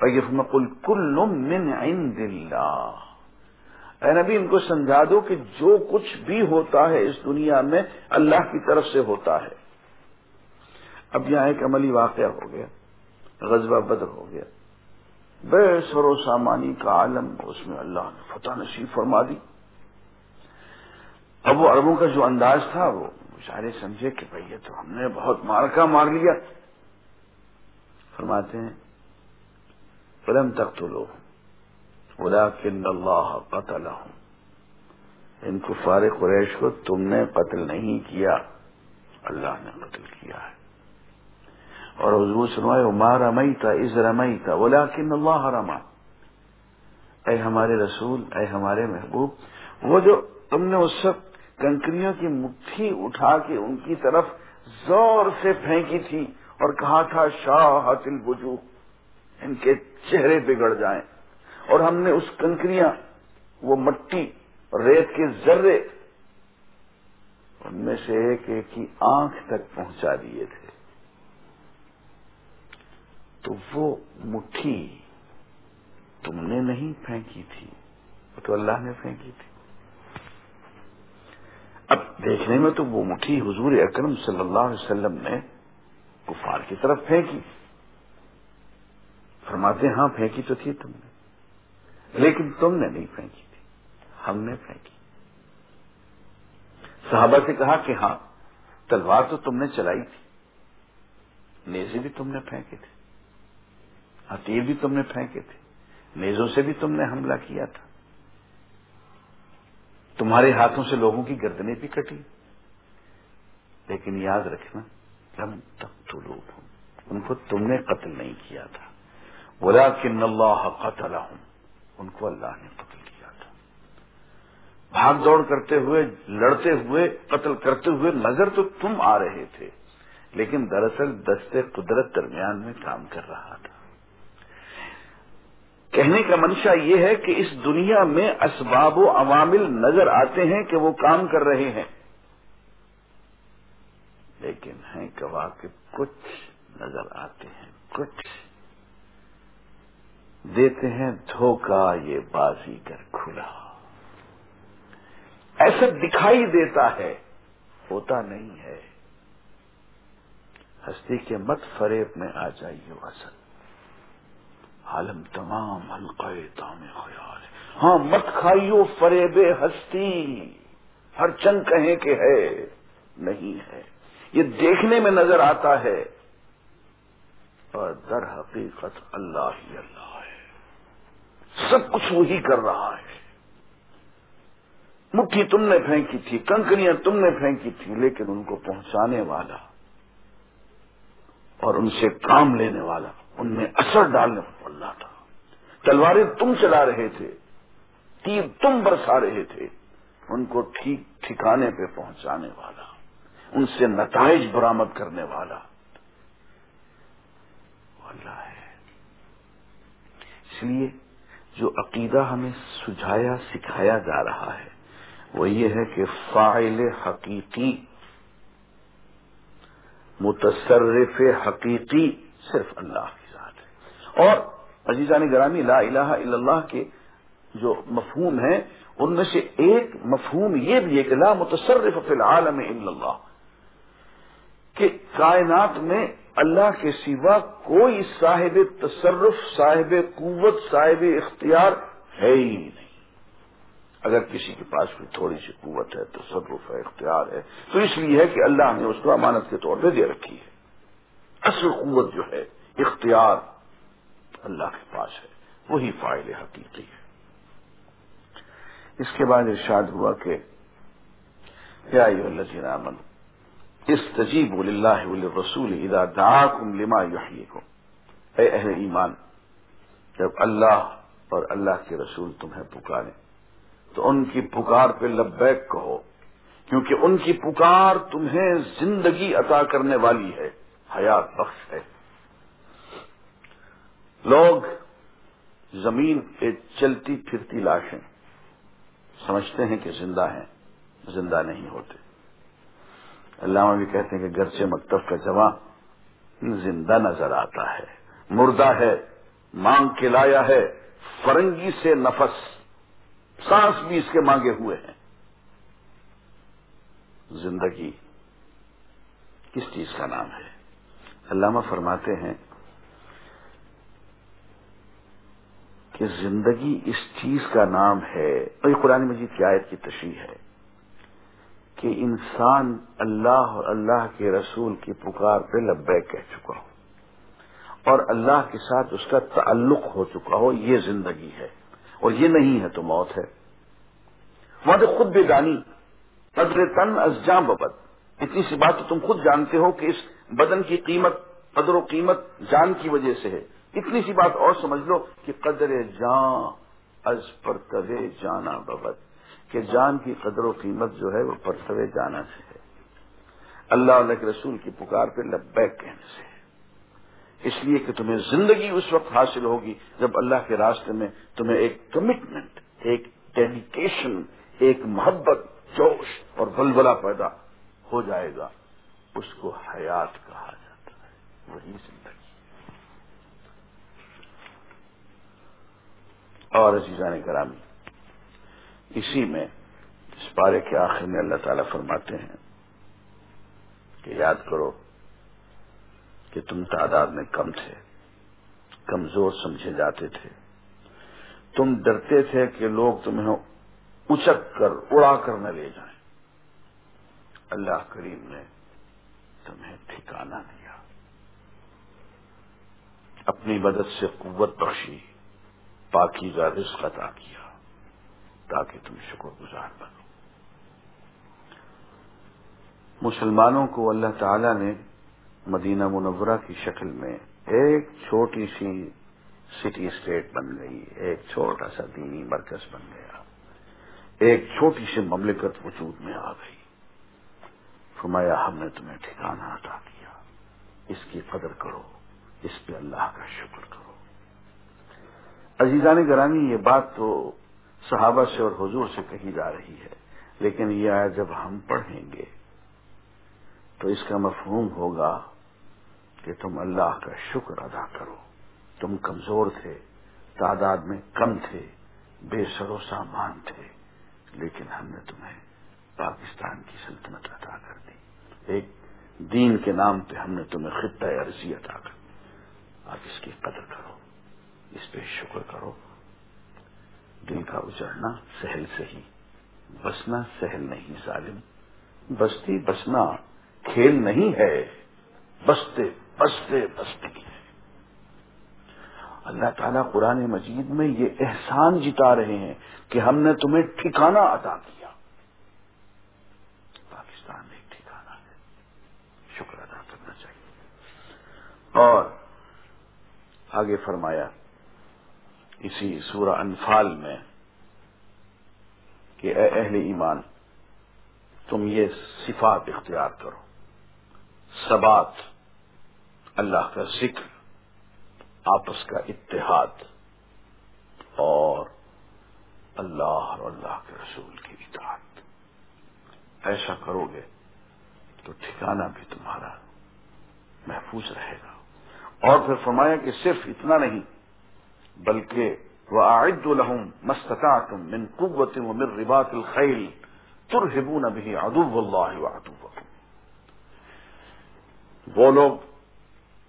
S1: پاس کل کل من عند اللہ۔ اے نبی، ان کو سمجھا دو کہ جو کچھ بھی ہوتا ہے اس دنیا میں اللہ کی طرف سے ہوتا ہے۔ اب یہاں ایک عملی واقعہ ہو گیا، غزوہ بدر ہو گیا۔ بے سر و سامانی کا عالم، اس میں اللہ نے فتح نصیب فرما دی۔ اب وہ عربوں کا جو انداز تھا، وہ مشاعرے سمجھے کہ بھائی یہ تو ہم نے بہت مارکا مار لیا۔ فرماتے ہیں فلم تک تو لو خدا کن اللہ قتل ان کفار قریش کو تم نے قتل نہیں کیا، اللہ نے قتل کیا ہے۔ اور حضور سنوائے ماں رمئی تھا از رمئی تھا بولا کن اللہ رما. اے ہمارے رسول، اے ہمارے محبوب، وہ جو تم نے اس وقت کنکریوں کی مٹھی اٹھا کے ان کی طرف زور سے پھینکی تھی اور کہا تھا شاہ تل بجو ان کے چہرے بگڑ جائیں۔ اور ہم نے اس کنکریاں، وہ مٹی، ریت کے ذرے، ان میں سے ایک ایک کی آنکھ تک پہنچا دیے تھے۔ تو وہ مٹھی تم نے نہیں پھینکی تھی، وہ تو اللہ نے پھینکی تھی۔ اب دیکھنے میں تو وہ مٹھی حضور اکرم صلی اللہ علیہ وسلم نے کفار کی طرف پھینکی۔ فرماتے ہاں پھینکی تو تھی تم نے۔ لیکن تم نے نہیں پھینکی تھی۔ ہم نے پھینکی۔ صحابہ سے کہا کہ ہاں تلوار تو تم نے چلائی تھی۔ نیزے بھی تم نے پھینکے تھے۔ ہتھیر بھی تم نے پھینکے تھے۔ نیزوں سے بھی تم نے حملہ کیا تھا۔ تمہارے ہاتھوں سے لوگوں کی گردنیں بھی کٹی۔ لیکن یاد رکھنا، لم تک تو ہوں ان کو تم نے قتل نہیں کیا تھا۔ بولا کہ اللہ قتل ہوں ان کو اللہ نے قتل کیا تھا۔ بھاگ دوڑ کرتے ہوئے، لڑتے ہوئے، قتل کرتے ہوئے نظر تو تم آ رہے تھے، لیکن دراصل دستے قدرت درمیان میں کام کر رہا تھا۔ کہنے کا منشا یہ ہے کہ اس دنیا میں اسباب و عوامل نظر آتے ہیں کہ وہ کام کر رہے ہیں۔ لیکن ہیں گواہ کہ کچھ نظر آتے ہیں، کچھ دیتے ہیں دھوکہ یہ بازی کر کھلا۔ ایسا دکھائی دیتا ہے، ہوتا نہیں ہے۔ ہستی کے مت فریب میں آ جائیے اصل عالم تمام حلقہ تام خیال ہے۔ ہاں مت کھائیو فریب ہستی۔ ہر چند کہیں کہ ہے، نہیں ہے۔ یہ دیکھنے میں نظر آتا ہے۔ اور در حقیقت اللہ ہی اللہ۔ سب کچھ وہی کر رہا ہے۔ مٹھی تم نے پھینکی تھی، کنکریاں تم نے پھینکی تھی، لیکن ان کو پہنچانے والا اور ان سے کام لینے والا، ان میں اثر ڈالنے والا تھا۔ تلواریں تم چلا رہے تھے، تیر تم برسا رہے تھے، ان کو ٹھیک ٹھکانے پہ پہنچانے والا، ان سے نتائج برامد کرنے والا۔ اللہ ہے۔ اس لیے جو عقیدہ ہمیں سجھایا، سکھایا جا رہا ہے، وہ یہ ہے کہ فائل حقیقی، متصرف حقیقی صرف اللہ کی ذات ہے۔ اور عزیزان گرامی، لا الہ الا اللہ کے جو مفہوم ہیں، ان میں سے ایک مفہوم یہ بھی ہے کہ لا متصرف فی العالم الا اللہ، کہ کائنات میں اللہ کے سوا کوئی صاحب تصرف، صاحب قوت، صاحب اختیار ہے ہی نہیں۔ اگر کسی کے پاس کوئی تھوڑی سی قوت ہے، تصرف ہے، اختیار ہے، تو اس لیے ہے کہ اللہ نے اس کو امانت کے طور پہ دے رکھی ہے۔ اصل قوت جو ہے، اختیار اللہ کے پاس ہے۔ وہی فائل حقیقی ہے۔ اس کے بعد ارشاد ہوا کہ، یا الذین آمنوا استجیبوا للہ وللرسول اذا دعاکم لما یحییکم۔ اے اہل ایمان، جب اللہ اور اللہ کے رسول تمہیں پکارے تو ان کی پکار پہ لبیک کہو، کیونکہ ان کی پکار تمہیں زندگی عطا کرنے والی ہے، حیات بخش ہے۔ لوگ زمین پہ چلتی پھرتی لاشیں، سمجھتے ہیں کہ زندہ ہیں، زندہ نہیں ہوتے۔ علامہ بھی کہتے ہیں کہ گرچہ مکتب کا جوان زندہ نظر آتا ہے، مردہ ہے، مانگ کے لایا ہے، فرنگی سے نفس، سانس بھی اس کے مانگے ہوئے ہیں۔ زندگی کس چیز کا نام ہے؟ علامہ فرماتے ہیں کہ زندگی اس چیز کا نام ہے، اور یہ قرآن مجید کی آیت کی تشریح ہے۔ کہ انسان اللہ اور اللہ کے رسول کی پکار پہ لبیک کہہ چکا ہو اور اللہ کے ساتھ اس کا تعلق ہو چکا ہو، یہ زندگی ہے اور یہ نہیں ہے تو موت ہے۔ وہاں خود بے دانی قدر تن از جام ببد۔ اتنی سی بات تو تم خود جانتے ہو کہ اس بدن کی قیمت، قدر و قیمت جان کی وجہ سے ہے۔ اتنی سی بات اور سمجھ لو کہ قدر جان از پرتوے جانا ببد۔ کہ جان کی قدر و قیمت جو ہے وہ پرتوے جانا سے ہے۔ اللہ علیہ کے رسول کی پکار پہ لبیک کہنے سے ہے۔ اس لیے کہ تمہیں زندگی اس وقت حاصل ہوگی جب اللہ کے راستے میں تمہیں ایک کمٹمنٹ ایک ڈیڈیکیشن ایک محبت، جوش اور بلبلا پیدا ہو جائے گا۔ اس کو حیات کہا جاتا ہے۔ وہی زندگی۔ اور عزیزان کرامی اسی میں اس پارے کے آخر میں اللہ تعالی فرماتے ہیں کہ یاد کرو کہ تم تعداد میں کم تھے، کمزور سمجھے جاتے تھے۔ تم ڈرتے تھے کہ لوگ تمہیں اچک کر، اڑا کر نہ لے جائیں۔ اللہ کریم نے تمہیں ٹھکانا دیا۔ اپنی مدد سے قوت بخشی پاکی کا رزق عطا کیا۔ تاکہ تم شکر گزار بنو۔ مسلمانوں کو اللہ تعالی نے مدینہ منورہ کی شکل میں ایک چھوٹی سی سٹی اسٹیٹ بن گئی، ایک چھوٹا سا دینی مرکز بن گیا۔ ایک چھوٹی سی مملکت وجود میں آ گئی۔ فرمایا، ہم نے تمہیں ٹھکانا عطا کیا۔ اس کی قدر کرو، اس پہ اللہ کا شکر کرو۔ عزیزان گرانی یہ بات تو صحابہ سے اور حضور سے کہی جا رہی ہے۔ لیکن یہ آیا جب ہم پڑھیں گے تو اس کا مفہوم ہوگا کہ تم اللہ کا شکر ادا کرو۔ تم کمزور تھے، تعداد میں کم تھے، بے سر و سامان تھے، لیکن ہم نے تمہیں پاکستان کی سلطنت عطا کر دی۔ ایک دین کے نام پہ ہم نے تمہیں خطہ عرضی عطا کر دی۔ آپ اس کی قدر کرو، اس پہ شکر کرو۔ دل کا اجڑنا سہل سے ہی، بسنا سہل نہیں ظالم۔ بستی بسنا کھیل نہیں ہے، بستے بستے بستے ہے اللہ تعالیٰ قرآن مجید میں یہ احسان جتا رہے ہیں کہ ہم نے تمہیں ٹھکانا ادا کیا۔ پاکستان میں ایک ٹھکانا ہے۔ شکر ادا کرنا چاہیے۔ اور آگے فرمایا اسی سورہ انفال میں کہ اے اہل ایمان، تم یہ صفات اختیار کرو۔ سبات، اللہ کا ذکر، آپس کا اتحاد اور اللہ اور اللہ کے رسول کی اطاعت۔ ایسا کرو گے تو ٹھکانا بھی تمہارا محفوظ رہے گا۔ اور پھر فرمایا کہ صرف اتنا نہیں بلکہ وہ عائد الحم مستتا تم من قوت و من ربات الخیل ترہبون بھی ادب اللہ ادب وہ لوگ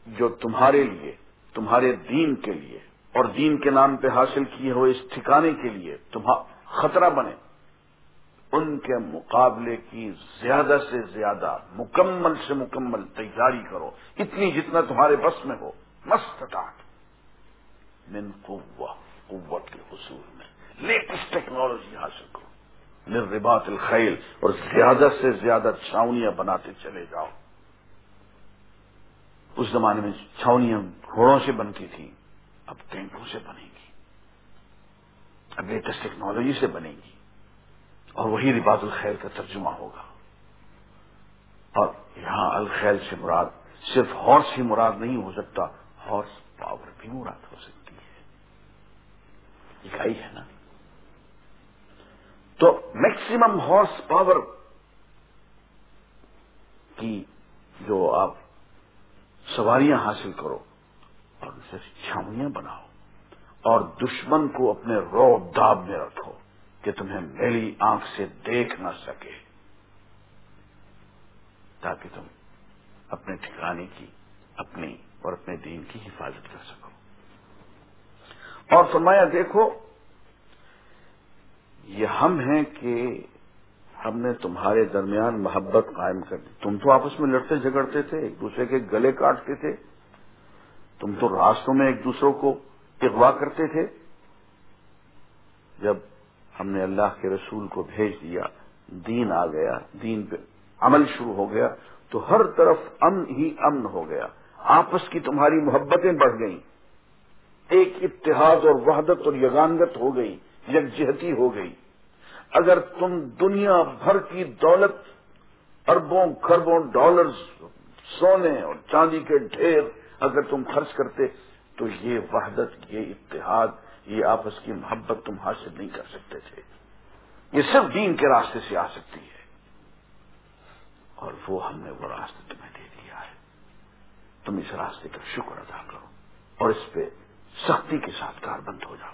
S1: جو تمہارے لیے، تمہارے دین کے لیے اور دین کے نام پہ حاصل کیے ہوئے اس ٹھکانے کے لیے خطرہ بنے، ان کے مقابلے کی زیادہ سے زیادہ، مکمل سے مکمل تیاری کرو۔ اتنی جتنا تمہارے بس میں ہو۔ مستطاعت من قوہ قوت کے حصول میں۔ لیٹسٹ ٹیکنالوجی حاصل کرو۔ نربات الخیل اور زیادہ سے زیادہ چھاونیاں بناتے چلے جاؤ۔ اس زمانے میں چھاونیاں گھوڑوں سے بنتی تھیں، اب ٹینکوں سے بنے گی۔ اب لیٹسٹ ٹیکنالوجی سے بنے گی۔ اور وہی رباط الخیر کا ترجمہ ہوگا۔ اور یہاں الخیر سے مراد، صرف ہارس ہی مراد نہیں ہو سکتا ہارس پاور بھی مراد ہو سکتی اکائی ہے نا۔ تو میکسیمم ہارس پاور کی جو آپ سواریاں حاصل کرو اور اسے چھاویاں بناؤ اور دشمن کو اپنے رو داب میں رکھو کہ تمہیں میری آنکھ سے دیکھ نہ سکے۔ تاکہ تم اپنے ٹھکانے کی، اپنی اور اپنے دین کی حفاظت کر سکو۔ اور فرمایا دیکھو، یہ ہم ہیں کہ ہم نے تمہارے درمیان محبت قائم کر دی۔ تم تو آپس میں لڑتے جھگڑتے تھے، ایک دوسرے کے گلے کاٹتے تھے۔ تم تو راستوں میں ایک دوسروں کو اغوا کرتے تھے۔ جب ہم نے اللہ کے رسول کو بھیج دیا، دین آ گیا، دین پہ عمل شروع ہو گیا، تو ہر طرف امن ہی امن ہو گیا۔ آپس کی تمہاری محبتیں بڑھ گئیں۔ ایک اتحاد اور وحدت اور یگانگت ہو گئی یکجہتی ہو گئی۔ اگر تم دنیا بھر کی دولت، اربوں خربوں ڈالرز، سونے اور چاندی کے ڈھیر اگر تم خرچ کرتے، تو یہ وحدت، یہ اتحاد، یہ آپس کی محبت تم حاصل نہیں کر سکتے تھے۔ یہ صرف دین کے راستے سے آ سکتی ہے۔ اور وہ ہم نے وہ راستے تمہیں دے دیا ہے۔ تم اس راستے کا شکر ادا کرو اور اس پہ سختی کے ساتھ کار بند ہو جاؤ۔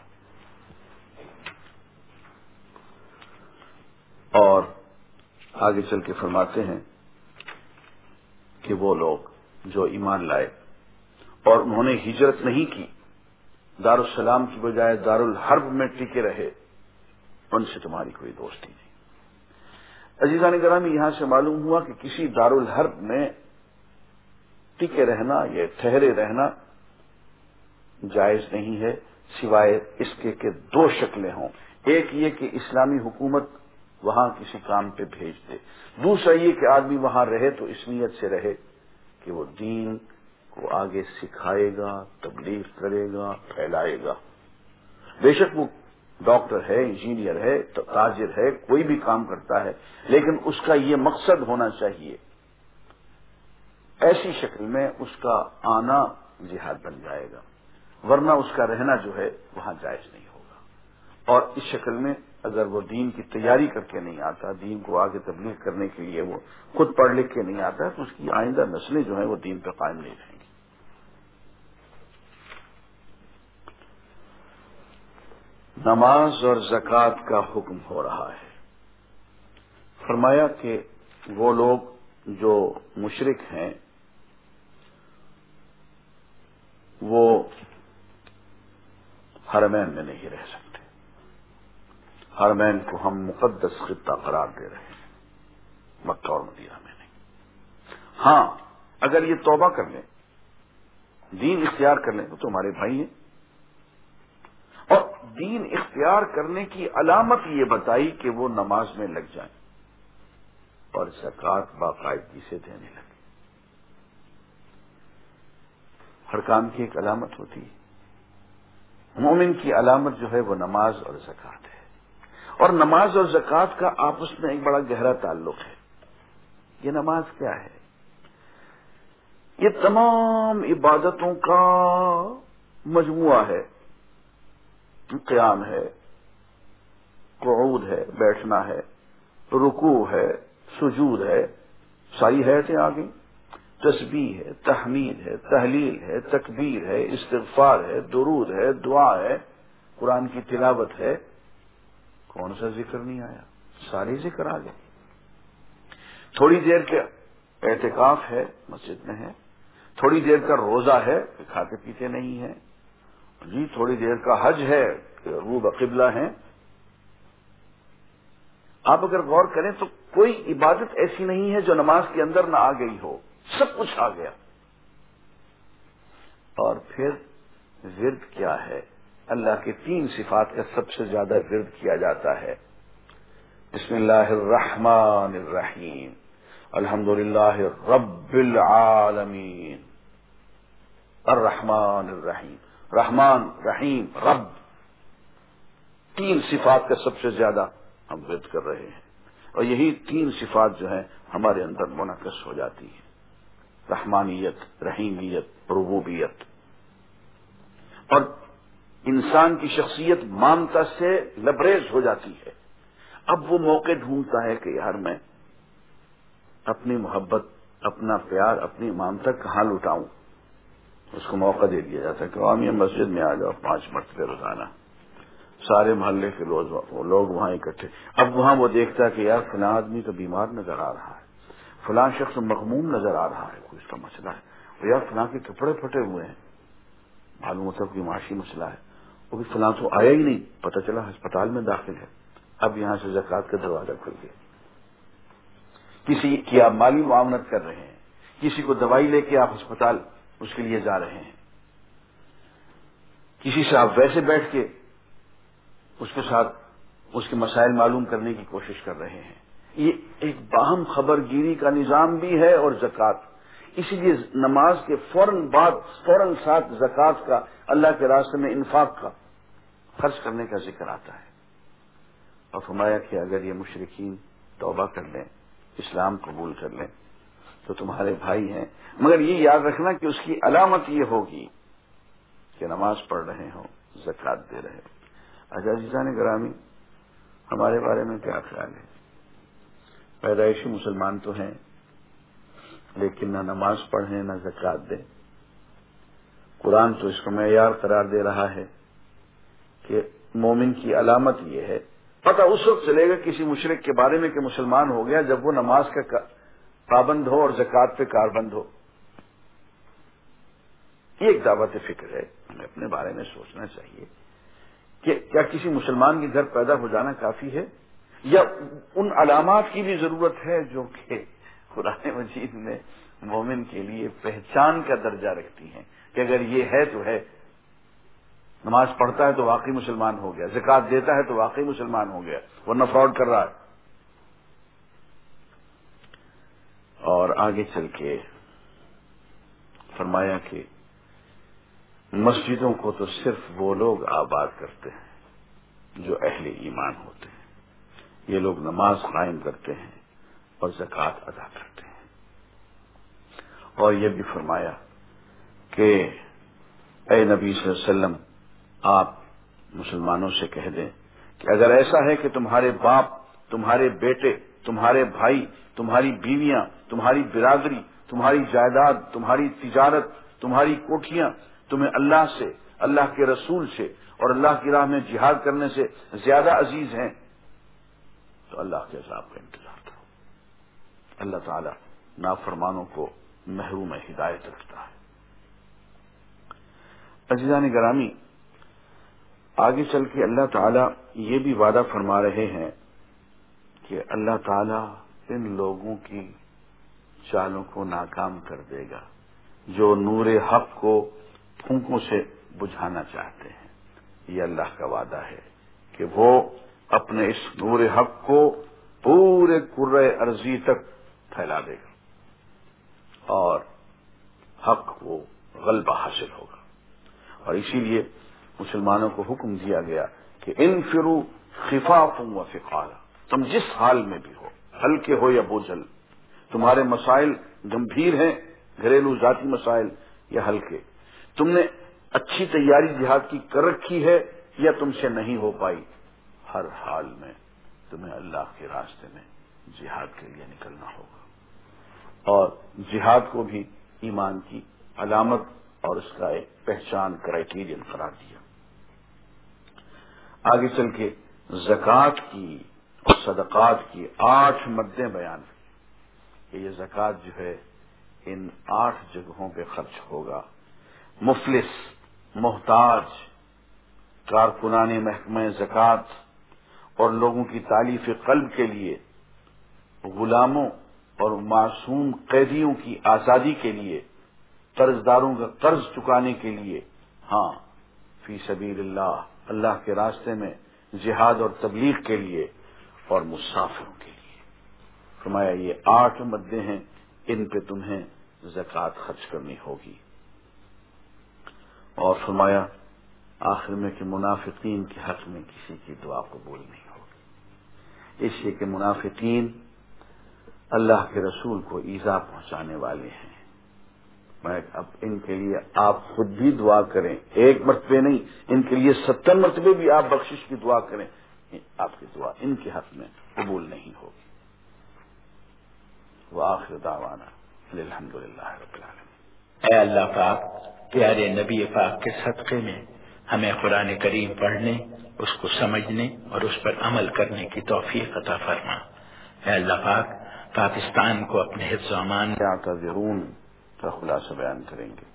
S1: اور آگے چل کے فرماتے ہیں کہ وہ لوگ جو ایمان لائے اور انہوں نے ہجرت نہیں کی، دارالسلام کی بجائے دارالحرب میں ٹکے رہے، ان سے تمہاری کوئی دوستی نہیں۔ عزیزان گرامی یہاں سے معلوم ہوا کہ کسی دارالحرب میں ٹکے رہنا یا ٹھہرے رہنا جائز نہیں ہے، سوائے اس کے کہ دو شکلیں ہوں۔ ایک یہ کہ اسلامی حکومت وہاں کسی کام پہ بھیج دے۔ دوسرا یہ کہ آدمی وہاں رہے تو اس نیت سے رہے کہ وہ دین کو آگے سکھائے گا، تبلیغ کرے گا، پھیلائے گا۔ بے شک وہ ڈاکٹر ہے، انجینئر ہے تاجر ہے، کوئی بھی کام کرتا ہے، لیکن اس کا یہ مقصد ہونا چاہیے۔ ایسی شکل میں اس کا آنا جہاد بن جائے گا۔ ورنہ اس کا رہنا جو ہے وہاں جائز نہیں ہوگا۔ اور اس شکل میں اگر وہ دین کی تیاری کر کے نہیں آتا، دین کو آگے تبلیغ کرنے کے لیے وہ خود پڑھ لکھ کے نہیں آتا، تو اس کی آئندہ نسلیں جو ہیں وہ دین پہ قائم نہیں رہیں گی۔ نماز اور زکوٰۃ کا حکم ہو رہا ہے۔ فرمایا کہ وہ لوگ جو مشرق ہیں، وہ حرمین میں نہیں رہ سکتے۔ حرمین کو ہم مقدس خطہ قرار دے رہے ہیں۔ مکہ اور مدینہ میں نہیں۔ ہاں اگر یہ توبہ کر لیں، دین اختیار کر لیں تو تمہارے بھائی ہیں۔ اور دین اختیار کرنے کی علامت یہ بتائی کہ وہ نماز میں لگ جائیں اور زکات باقاعدگی سے دینے لگے ہر کام کی ایک علامت ہوتی ہے۔ مومن کی علامت جو ہے وہ نماز اور زکات ہے۔ اور نماز اور زکوٰۃ کا آپس میں ایک بڑا گہرا تعلق ہے۔ یہ نماز کیا ہے؟ یہ تمام عبادتوں کا مجموعہ ہے۔ قیام ہے، قعود ہے، بیٹھنا ہے، رکوع ہے، سجود ہے۔ ساری حیرتیں آ گئی تسبیح ہے، تحمید ہے، تحلیل ہے، تکبیر ہے، استغفار ہے، درود ہے، دعا ہے، قرآن کی تلاوت ہے۔ کون سا ذکر نہیں آیا؟ سارے ذکر آ گئے۔ تھوڑی دیر کے احتکاف ہے، مسجد میں ہے۔ تھوڑی دیر کا روزہ ہے کہ کھاتے پیتے نہیں ہے جی تھوڑی دیر کا حج ہے کہ رو بقبلہ ہیں آپ اگر غور کریں تو کوئی عبادت ایسی نہیں ہے جو نماز کے اندر نہ آ گئی ہو۔ سب کچھ آ گیا۔ اور پھر ورد کیا ہے؟ اللہ کے تین صفات کا سب سے زیادہ ورد کیا جاتا ہے۔ بسم اللہ الرحمن الرحیم۔ الحمد للہ رب العالمین۔ الرحمن الرحیم۔ رحمان رحیم، رب۔ تین صفات کا سب سے زیادہ ہم ورد کر رہے ہیں۔ اور یہی تین صفات جو ہیں ہمارے اندر منعقد ہو جاتی ہیں۔ رحمانیت، رحیمیت، ربوبیت۔ اور انسان کی شخصیت مامتا سے لبریز ہو جاتی ہے۔ اب وہ موقع ڈھونڈتا ہے کہ یار میں اپنی محبت، اپنا پیار، اپنی مامتا کہاں لٹاؤں اس کو موقع دے دیا جاتا ہے کہ عوامی مسجد میں آ جاؤ، پانچ مرتبہ روزانہ۔ سارے محلے کے لوگ وہاں اکٹھے۔ اب وہاں وہ دیکھتا ہے کہ یار فلاں آدمی تو بیمار نظر آ رہا ہے۔ فلاں شخص مغموم نظر آ رہا ہے، کوئی اس کا مسئلہ ہے۔ اور یار فلاں کے کپڑے پھٹے ہوئے ہیں۔ معلوم ہوتا کوئی معاشی مسئلہ ہے۔ وہ بھی فلاں تو آیا ہی نہیں، پتہ چلا ہسپتال میں داخل ہے۔ اب یہاں سے زکات کا دروازہ کھل گیا۔ کسی کی آپ مالی معاونت کر رہے ہیں، کسی کو دوائی لے کے آپ ہسپتال اس کے لیے جا رہے ہیں۔ کسی سے آپ ویسے بیٹھ کے اس کے ساتھ اس کے مسائل معلوم کرنے کی کوشش کر رہے ہیں۔ یہ ایک باہم خبر گیری کا نظام بھی ہے اور زکوٰۃ۔ اسی لیے نماز کے فوراً بعد، فوراً ساتھ زکوٰۃ کا، اللہ کے راستے میں انفاق کا خرچ کرنے کا ذکر آتا ہے۔ اور فرمایا کہ اگر یہ مشرقین توبہ کر لیں، اسلام قبول کر لیں، تو تمہارے بھائی ہیں۔ مگر یہ یاد رکھنا کہ اس کی علامت یہ ہوگی کہ نماز پڑھ رہے ہوں زکات دے رہے اجازیزہ نے گرامی، ہمارے بارے میں کیا خیال ہے؟ پیدائشی مسلمان تو ہیں، لیکن نہ نماز پڑھیں، نہ زکات دیں۔ قرآن تو اس کو معیار قرار دے رہا ہے کہ مومن کی علامت یہ ہے۔ پتہ اس وقت چلے گا کسی مشرق کے بارے میں کہ مسلمان ہو گیا جب وہ نماز کا پابند ہو اور زکوٰۃ پہ کاربند ہو۔ یہ ایک دعوت فکر ہے۔ ہمیں اپنے بارے میں سوچنا چاہیے کہ کیا کسی مسلمان کے گھر پیدا ہو جانا کافی ہے؟ یا ان علامات کی بھی ضرورت ہے جو کہ قرآن مجید میں مومن کے لیے پہچان کا درجہ رکھتی ہیں کہ اگر یہ ہے تو ہے۔ نماز پڑھتا ہے تو واقعی مسلمان ہو گیا۔ زکات دیتا ہے تو واقعی مسلمان ہو گیا۔ ورنہ فراڈ کر رہا ہے۔ اور آگے چل کے فرمایا کہ مسجدوں کو تو صرف وہ لوگ آباد کرتے ہیں جو اہل ایمان ہوتے ہیں۔ یہ لوگ نماز قائم کرتے ہیں اور زکوٰۃ ادا کرتے ہیں۔ اور یہ بھی فرمایا کہ اے نبی صلی اللہ علیہ وسلم، آپ مسلمانوں سے کہہ دیں کہ اگر ایسا ہے کہ تمہارے باپ، تمہارے بیٹے، تمہارے بھائی، تمہاری بیویاں، تمہاری برادری، تمہاری جائیداد، تمہاری تجارت، تمہاری کوٹیاں تمہیں اللہ سے، اللہ کے رسول سے اور اللہ کی راہ میں جہاد کرنے سے زیادہ عزیز ہیں تو اللہ کے عذاب کا انتظار کرو۔ اللہ تعالی نافرمانوں کو محروم ہدایت رکھتا ہے۔ عزیزان گرامی، آگے چل کے اللہ تعالی یہ بھی وعدہ فرما رہے ہیں کہ اللہ تعالی ان لوگوں کی چالوں کو ناکام کر دے گا، جو نور حق کو پھونکوں سے بجھانا چاہتے ہیں۔ یہ اللہ کا وعدہ ہے کہ وہ اپنے اس نور حق کو پورے کر ارضی تک پھیلا دے گا اور حق کو غلبہ حاصل ہوگا۔ اور اسی لیے مسلمانوں کو حکم دیا گیا کہ ان فرو خفاف و فقال تم جس حال میں بھی ہو، ہلکے ہو یا بوجھل، تمہارے مسائل گمبھیر ہیں، گھریلو ذاتی مسائل یا ہلکے، تم نے اچھی تیاری جہاد کی کر رکھی ہے یا تم سے نہیں ہو پائی ہر حال میں تمہیں اللہ کے راستے میں جہاد کے لیے نکلنا ہوگا۔ اور جہاد کو بھی ایمان کی علامت اور اس کا ایک پہچان کرائٹیرین قرار دیا۔ آگے چل کے زکوٰۃ کی اور صدقات کی آٹھ مدیں بیان کہ یہ زکوٰۃ جو ہے ان آٹھ جگہوں پہ خرچ ہوگا۔ مفلس، محتاج، کارکنان محکمہ زکوٰۃ اور لوگوں کی تعلیف قلب کے لیے، غلاموں اور معصوم قیدیوں کی آزادی کے لیے قرض داروں کا قرض چکانے کے لیے ہاں فی سبیل اللہ اللہ کے راستے میں جہاد اور تبلیغ کے لیے اور مسافروں کے لیے۔ فرمایا، یہ آٹھ مدیں ہیں، ان پہ تمہیں زکوٰۃ خرچ کرنی ہوگی۔ اور فرمایا، آخر میں کہ منافقین کے حق میں کسی کی دعا قبول نہیں۔ اس لیے کہ منافقین اللہ کے رسول کو ایزا پہنچانے والے ہیں۔ میں اب ان کے لیے آپ خود بھی دعا کریں۔ ایک مرتبے نہیں، ان کے لیے ستر مرتبے بھی آپ بخشش کی دعا کریں۔ آپ کی دعا ان کے حق میں قبول نہیں ہوگی۔ وہ آخر دعوانا الحمد للہ رب العالمین۔
S2: اے اللہ پاک، پیارے نبی پاک کے صدقے میں ہمیں قرآن کریم پڑھنے، اس کو سمجھنے اور اس پر عمل کرنے کی توفیق عطا فرما۔ اے اللہ پاک، پاکستان کو اپنے حفظ و امان
S1: کا ضرور کا خلاصہ بیان کریں گے۔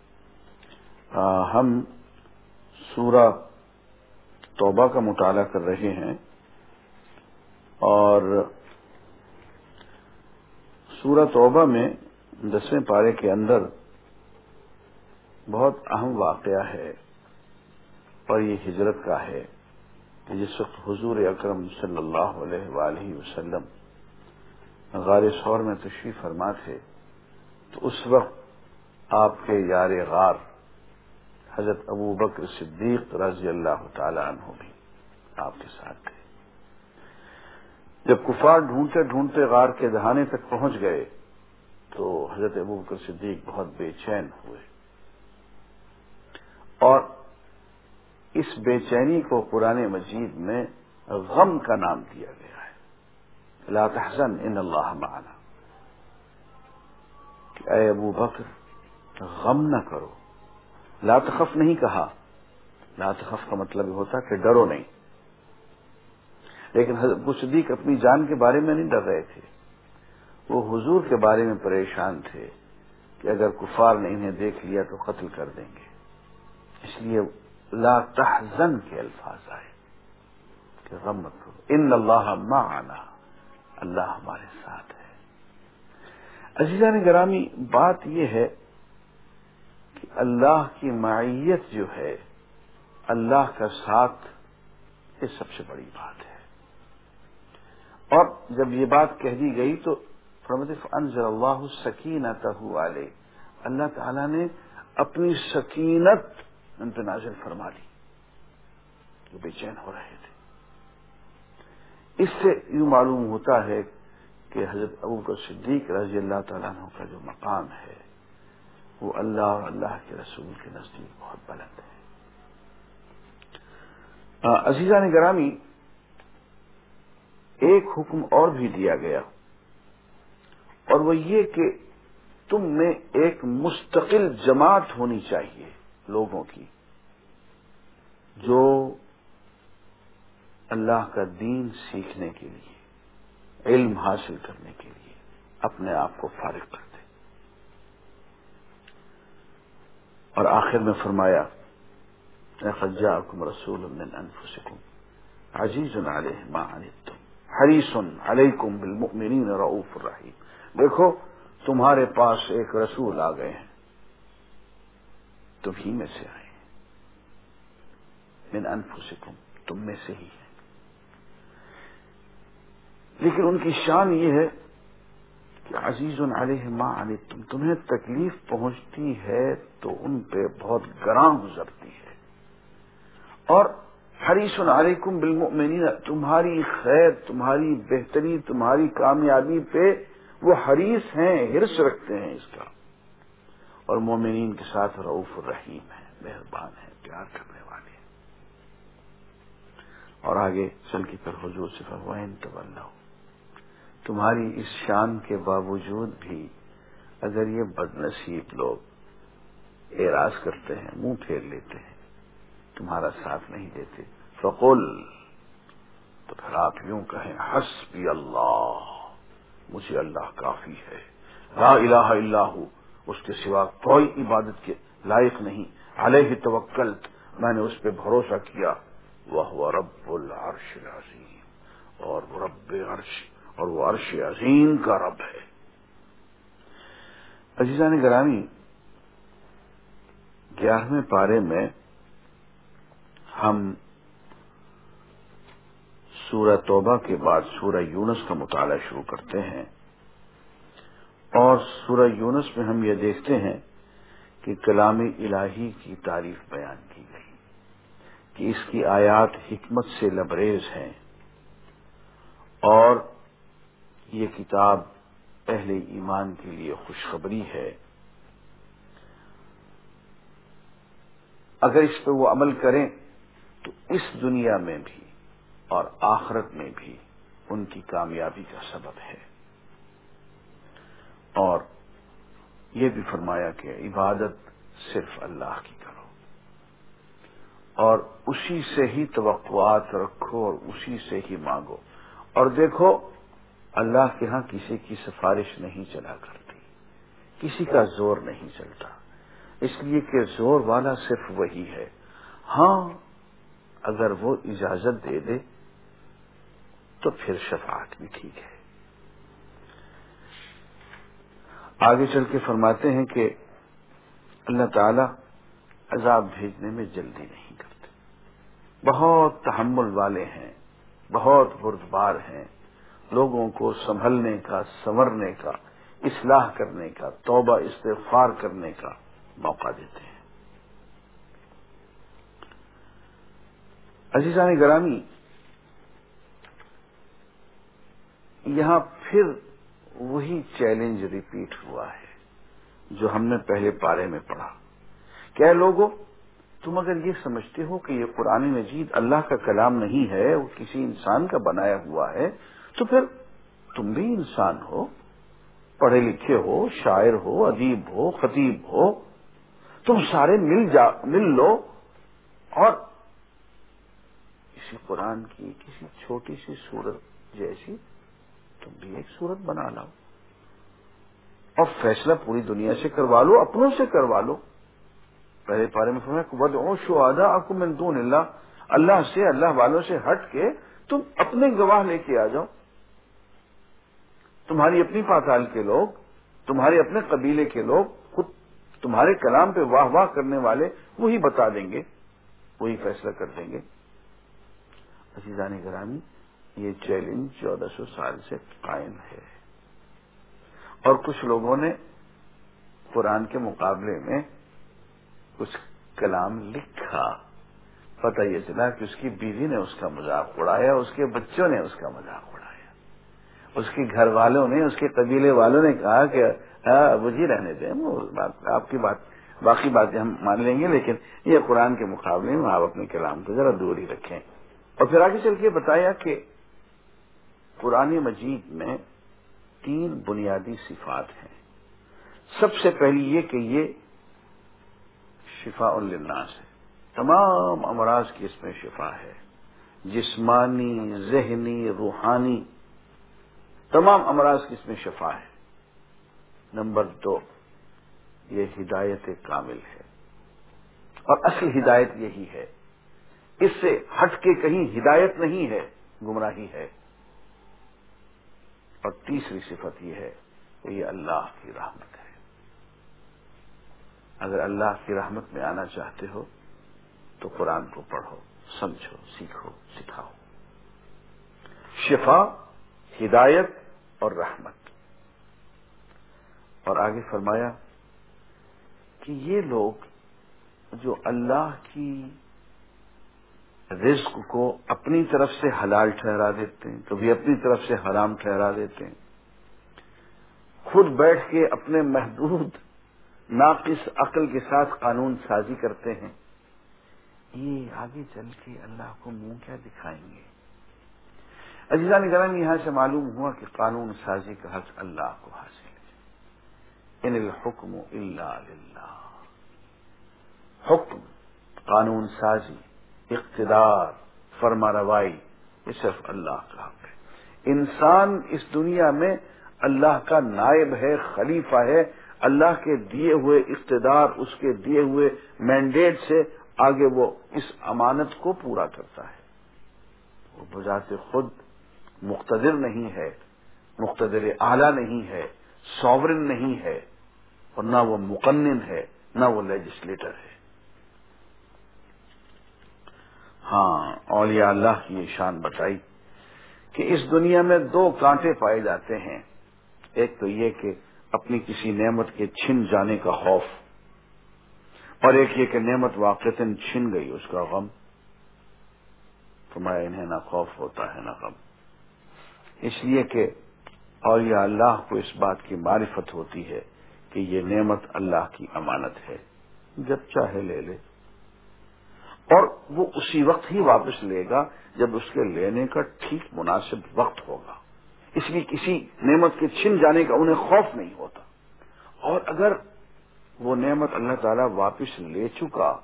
S1: ہم سورہ توبہ کا مطالعہ کر رہے ہیں اور سورہ توبہ میں دسویں پارے کے اندر بہت اہم واقعہ ہے۔ اور یہ ہجرت کا ہے کہ جس وقت حضور اکرم صلی اللہ علیہ وآلہ وسلم غار سور میں تشریف فرما تھے، تو اس وقت آپ کے یار غار حضرت ابو بکر صدیق رضی اللہ تعالی عنہ بھی آپ کے ساتھ تھے۔ جب کفار ڈھونڈتے ڈھونڈتے غار کے دہانے تک پہنچ گئے، تو حضرت ابو بکر صدیق بہت بے چین ہوئے۔ اور اس بے چینی کو قرآن مجید میں غم کا نام دیا گیا ہے۔ لا تحزن، ان اللہ معنا۔ کہ اے ابو بکر، غم نہ کرو۔ لا تخف نہیں کہا۔ لا تخف کا مطلب یہ ہوتا کہ ڈرو نہیں۔ لیکن حضرت صدیق اپنی جان کے بارے میں نہیں ڈر رہے تھے۔ وہ حضور کے بارے میں پریشان تھے کہ اگر کفار نے انہیں دیکھ لیا تو قتل کر دیں گے۔ اس لیے لا تحزن کے الفاظ آئے کہ غم مت کرو۔ ان اللہ معنا، اللہ ہمارے ساتھ ہے۔ عزیزہ نے گرامی، بات یہ ہے کہ اللہ کی معیت جو ہے، اللہ کا ساتھ یہ سب سے بڑی بات ہے۔ اور جب یہ بات کہہ دی گئی تو انضر اللہ سکینت والے اللہ تعالی نے اپنی سکینت ان پہ نازل فرما لی جو بے چین ہو رہے تھے۔ اس سے یوں معلوم ہوتا ہے کہ حضرت ابو کا صدیق رضی اللہ تعالیٰ عنہ کا جو مقام ہے، وہ اللہ اور اللہ کے رسول کے نزدیک بہت بلند ہے۔ عزیزہ نے گرامی، ایک حکم اور بھی دیا گیا۔ اور وہ یہ کہ تم میں ایک مستقل جماعت ہونی چاہیے۔ لوگوں کی، جو اللہ کا دین سیکھنے کے لیے، علم حاصل کرنے کے لیے اپنے آپ کو فارغ کرتے اور آخر میں فرمایا خجا کم رسول انفسکم عزیز علیہ ما عنتم، حریص علیکم بالمؤمنین رؤوف الرحیم دیکھو، تمہارے پاس ایک رسول آ گئے ہیں۔ تم ہی میں سے آئے۔ من انفسکم، تم میں سے ہی ہے لیکن ان کی شان یہ ہے کہ عزیز علیہ ما علی تم تمہیں تکلیف پہنچتی ہے تو ان پہ بہت گراں گزرتی ہے۔ اور حریص علیکم بالمؤمنین، تمہاری خیر، تمہاری بہتری، تمہاری کامیابی پہ وہ حریص ہیں، ہرس رکھتے ہیں اس کا۔ اور مومنین کے ساتھ رعوف الرحیم ہے مہربان ہے پیار کرنے والے اور آگے چل کے پھر حضور سے فرمائن تو تمہاری اس شان کے باوجود بھی اگر یہ بد نصیب لوگ اعراض کرتے ہیں، منہ پھیر لیتے ہیں، تمہارا ساتھ نہیں دیتے۔ فقل، تو پھر آپ یوں کہیں، حسبی اللہ، مجھے اللہ کافی ہے۔ لا الہ الا اس کے سوا کوئی عبادت کے لائق نہیں۔ علیہ توکلت میں نے اس پہ بھروسہ کیا۔ وہ رب العرش العظیم۔ اور وہ رب عرش، اور وہ عرش عظیم کا رب ہے۔ عزیزان گرامی، گیارہویں پارے میں ہم سورہ توبہ کے بعد سورہ یونس کا مطالعہ شروع کرتے ہیں۔ اور سورہ یونس میں ہم یہ دیکھتے ہیں کہ کلام الہی کی تعریف بیان کی گئی کہ اس کی آیات حکمت سے لبریز ہیں اور یہ کتاب اہل ایمان کے لیے خوشخبری ہے۔ اگر اس پہ وہ عمل کریں تو اس دنیا میں بھی اور آخرت میں بھی ان کی کامیابی کا سبب ہے۔ اور یہ بھی فرمایا کہ عبادت صرف اللہ کی کرو اور اسی سے ہی توقعات رکھو اور اسی سے ہی مانگو اور دیکھو اللہ کے ہاں کسی کی سفارش نہیں چلا کرتی، کسی کا زور نہیں چلتا۔ اس لیے کہ زور والا صرف وہی ہے۔ ہاں اگر وہ اجازت دے دے تو پھر شفاعت بھی ٹھیک ہے۔ آگے چل کے فرماتے ہیں کہ اللہ تعالی عذاب بھیجنے میں جلدی نہیں کرتے۔ بہت تحمل والے ہیں، بہت بردبار ہیں۔ لوگوں کو سنبھلنے کا، سنورنے کا، اصلاح کرنے کا، توبہ، استغفار کرنے کا موقع دیتے ہیں۔ عزیزان گرامی، یہاں پھر وہی چیلنج ریپیٹ ہوا ہے جو ہم نے پہلے پارے میں پڑھا۔ کیا لوگوں، تم اگر یہ سمجھتے ہو کہ یہ قرآن مجید اللہ کا کلام نہیں ہے، وہ کسی انسان کا بنایا ہوا ہے، تو پھر تم بھی انسان ہو، پڑھے لکھے ہو، شاعر ہو، ادیب ہو، خطیب ہو، تم سارے مل جا، مل لو۔ اور اسی قرآن کی کسی چھوٹی سی صورت جیسی تم بھی ایک صورت بنا لاؤ۔ اور فیصلہ پوری دنیا سے کروا لو، اپنوں سے کروا لو۔ پہلے پارے میں فرمایا ود او شو آدھا آپ کو دون اللہ اللہ سے، اللہ والوں سے ہٹ کے تم اپنے گواہ لے کے آ جاؤ۔ تمہاری اپنی پاتال کے لوگ، تمہارے اپنے قبیلے کے لوگ، خود تمہارے کلام پہ واہ واہ کرنے والے، وہی بتا دیں گے، وہی فیصلہ کر دیں گے۔ عزیزان گرامی یہ چیلنج چودہ سو سال سے قائم ہے۔ اور کچھ لوگوں نے قرآن کے مقابلے میں کچھ کلام لکھا۔ پتہ یہ چلا کہ اس کی بیوی نے اس کا مذاق اڑایا، اس کے بچوں نے اس کا مذاق اڑایا۔ اس کے گھر والوں نے، اس کے قبیلے والوں نے کہا کہ ہاں، جی رہنے دیں۔ آپ کی بات، باقی باتیں ہم مان لیں گے، لیکن یہ قرآن کے مقابلے میں آپ اپنے کلام کو ذرا دور ہی رکھیں۔ اور پھر آگے چل کے بتایا کہ قرآن مجید میں تین بنیادی صفات ہیں۔ سب سے پہلی یہ کہ یہ شفا الناس ہے۔ تمام امراض کی اس میں شفا ہے۔ جسمانی، ذہنی، روحانی، تمام امراض کی اس میں شفا ہے۔ نمبر دو، یہ ہدایت کامل ہے۔ اور اصل ہدایت یہی ہے۔ اس سے ہٹ کے کہیں ہدایت نہیں ہے، گمراہی ہے۔ اور تیسری صفت یہ ہے کہ یہ اللہ کی رحمت ہے۔ اگر اللہ کی رحمت میں آنا چاہتے ہو تو قرآن کو پڑھو، سمجھو، سیکھو، سکھاؤ۔ شفا، ہدایت اور رحمت۔ اور آگے فرمایا کہ یہ لوگ جو اللہ کی رزق کو اپنی طرف سے حلال ٹھہرا دیتے ہیں، کبھی اپنی طرف سے حرام ٹھہرا دیتے ہیں۔ خود بیٹھ کے اپنے محدود، ناقص عقل کے ساتھ قانون سازی کرتے ہیں۔ یہ آگے چل کے اللہ کو منہ کیا دکھائیں گے؟ عزیزہ نگران یہاں سے معلوم ہوا کہ قانون سازی کا حق اللہ کو حاصل ہے۔ ان الحکم اللہ للہ۔ حکم، قانون سازی۔ اقتدار، فرما روائی، یہ صرف اللہ کا حق ہے۔ انسان اس دنیا میں اللہ کا نائب ہے، خلیفہ ہے۔ اللہ کے دیے ہوئے اقتدار، اس کے دیے ہوئے مینڈیٹ سے آگے وہ اس امانت کو پورا کرتا ہے۔ وہ بذات خود مقتدر نہیں ہے، مقتدر اعلی نہیں ہے ساورن نہیں ہے اور نہ وہ مقنن ہے، نہ وہ لیجسلیٹر ہے۔ ہاں اولیاء اللہ کی یہ شان بتائی کہ اس دنیا میں دو کانٹے پائے جاتے ہیں۔ ایک تو یہ کہ اپنی کسی نعمت کے چھن جانے کا خوف، اور ایک یہ کہ نعمت واقع چھن گئی، اس کا غم۔ تمہارا انہیں نہ خوف ہوتا ہے، نہ غم۔ اس لیے کہ اولیاء اللہ کو اس بات کی معرفت ہوتی ہے کہ یہ نعمت اللہ کی امانت ہے۔ جب چاہے لے لے۔ اور وہ اسی وقت ہی واپس لے گا جب اس کے لینے کا ٹھیک مناسب وقت ہوگا۔ اس لیے کسی نعمت کے چھن جانے کا انہیں خوف نہیں ہوتا۔ اور اگر وہ نعمت اللہ تعالی واپس لے چکا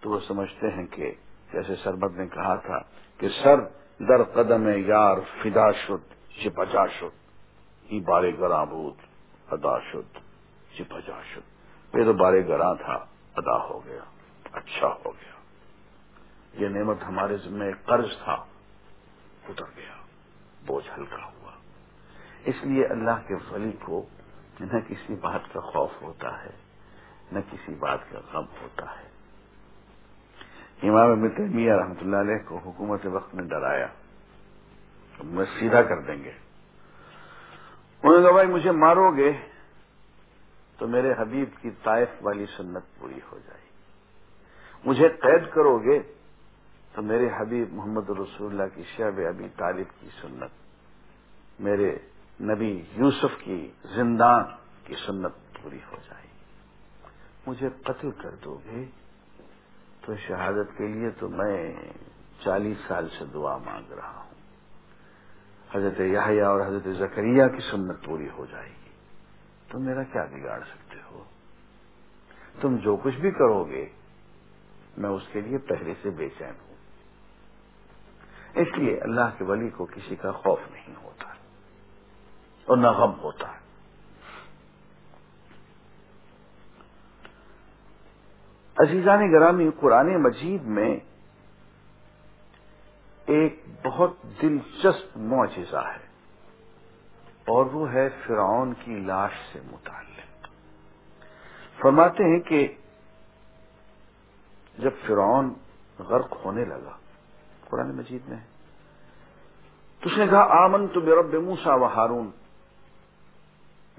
S1: تو وہ سمجھتے ہیں کہ جیسے سربت نے کہا تھا کہ سر در قدم یار فدا شد چپچا شد۔ ہی بارے گراں بود، ادا شد چپچا شد۔ یہ تو بارے گراں تھا، ادا ہو گیا۔ اچھا ہو گیا۔ یہ نعمت ہمارے ذمہ ایک قرض تھا۔ اتر گیا۔ بوجھ ہلکا ہوا۔ اس لیے اللہ کے ولی کو نہ کسی بات کا خوف ہوتا ہے، نہ کسی بات کا غم ہوتا ہے۔ امام ابن تیمیہ رحمۃ اللہ علیہ کو حکومت وقت میں ڈرایا۔ میں سیدھا کر دیں گے۔ انہوں نے کہا، بھائی مجھے مارو گے تو میرے حبیب کی طائف والی سنت پوری ہو جائے مجھے قید کرو گے تو میرے حبیب محمد رسول اللہ کی شعب ابی طالب کی سنت، میرے نبی یوسف کی زندان کی سنت پوری ہو جائے گی۔ مجھے قتل کر دو گے تو شہادت کے لیے تو میں چالیس سال سے دعا مانگ رہا ہوں۔ حضرت یاہیا اور حضرت زکریہ کی سنت پوری ہو جائے گی۔ تم میرا کیا بگاڑ سکتے ہو؟ تم جو کچھ بھی کرو گے میں اس کے لیے پہلے سے بے چین ہوں۔ اس لیے اللہ کے ولی کو کسی کا خوف نہیں ہوتا اور نہ غم ہوتا۔ ہے عزیزان گرامی، قرآن مجید میں ایک بہت دلچسپ معجزہ ہے اور وہ ہے فرعون کی لاش سے متعلق۔ فرماتے ہیں کہ جب فرعون غرق ہونے لگا، قرآن مجید میں، تو اس نے کہا آمن تو بے رب موسا و ہارون۔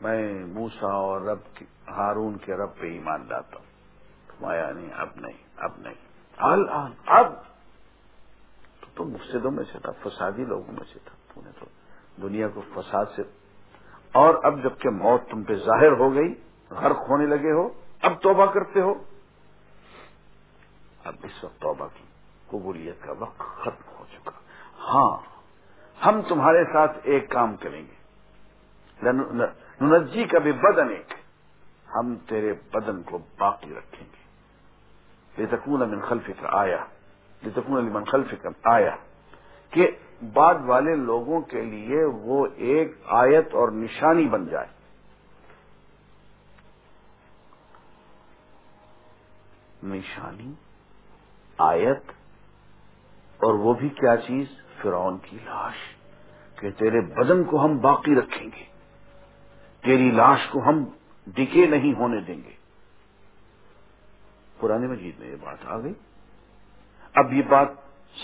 S1: میں موسا اور رب ہارون کے رب پہ ایمان لاتا ہوں۔ مایا نہیں، اب نہیں اب نہیں۔ آل آن اب۔ تو تم مفسدوں میں سے تھا، فسادی لوگوں میں سے تھا۔ تم نے تو دنیا کو فساد سے۔ اور اب جبکہ موت تم پہ ظاہر ہو گئی، غرق ہونے لگے ہو، اب توبہ کرتے ہو۔ اب اس وقت توبہ کی، قبولیت کا وقت ختم ہو چکا۔ ہاں ہم تمہارے ساتھ ایک کام کریں گے۔ ننجی کا بھی بدن ایک۔ ہم تیرے بدن کو باقی رکھیں گے۔ لتكون من خلفك آیا لتكون لمن خلفك آیا کہ بعد والے لوگوں کے لیے وہ ایک آیت اور نشانی بن جائے۔ نشانی؟ آیت اور وہ بھی کیا چیز؟ فرعون کی لاش کہ تیرے بدن کو ہم باقی رکھیں گے، تیری لاش کو ہم ڈکے نہیں ہونے دیں گے۔ قرآن مجید میں یہ بات آ گئی۔ اب یہ بات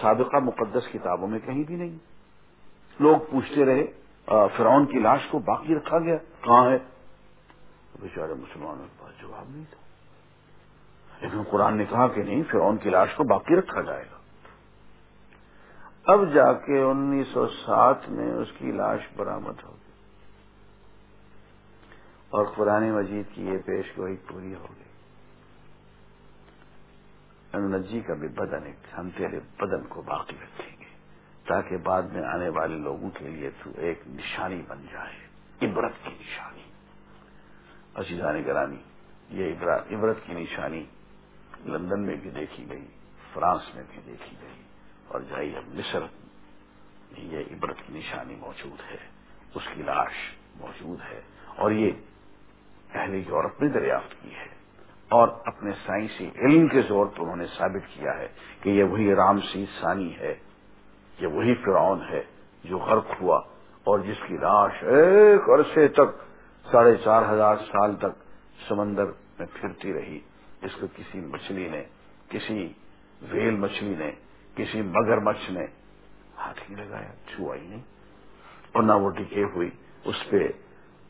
S1: سابقہ مقدس کتابوں میں کہیں بھی نہیں۔ لوگ پوچھتے رہے فرعون کی لاش کو باقی رکھا گیا، کہاں ہے؟ بیچارے مسلمانوں کے پاس جواب نہیں تھا۔ لیکن قرآن نے کہا کہ نہیں، فرعون کی لاش کو باقی رکھا جائے گا۔ اب جا کے انیس سو سات میں اس کی لاش برامد ہو گئی اور قرآن مجید کی یہ پیش گوئی پوری ہو گئی انجی کا بھی بدن ایک ہم تیرے بدن کو باقی رکھیں گے، تاکہ بعد میں آنے والے لوگوں کے لیے تو ایک نشانی بن جائے، عبرت کی نشانی۔ عزیزان گرانی یہ عبرت کی نشانی لندن میں بھی دیکھی گئی، فرانس میں بھی دیکھی گئی اور جائی اب مصر یہ عبرت کی نشانی موجود ہے، اس کی لاش موجود ہے اور یہ اہل یورپ نے دریافت کی ہے اور اپنے سائنسی علم کے زور پر انہوں نے ثابت کیا ہے کہ یہ وہی رام سی ثانی ہے، یہ وہی فرعون ہے جو غرق ہوا اور جس کی لاش ایک عرصے تک، ساڑھے چار ہزار سال تک سمندر میں پھرتی رہی۔ جس کو کسی مچھلی نے، کسی ویل مچھلی نے، کسی مگر مچھ نے ہاتھ ہی لگایا، چھوا ہی نہیں۔ اور نہ وہ ٹکے ہوئی اس پہ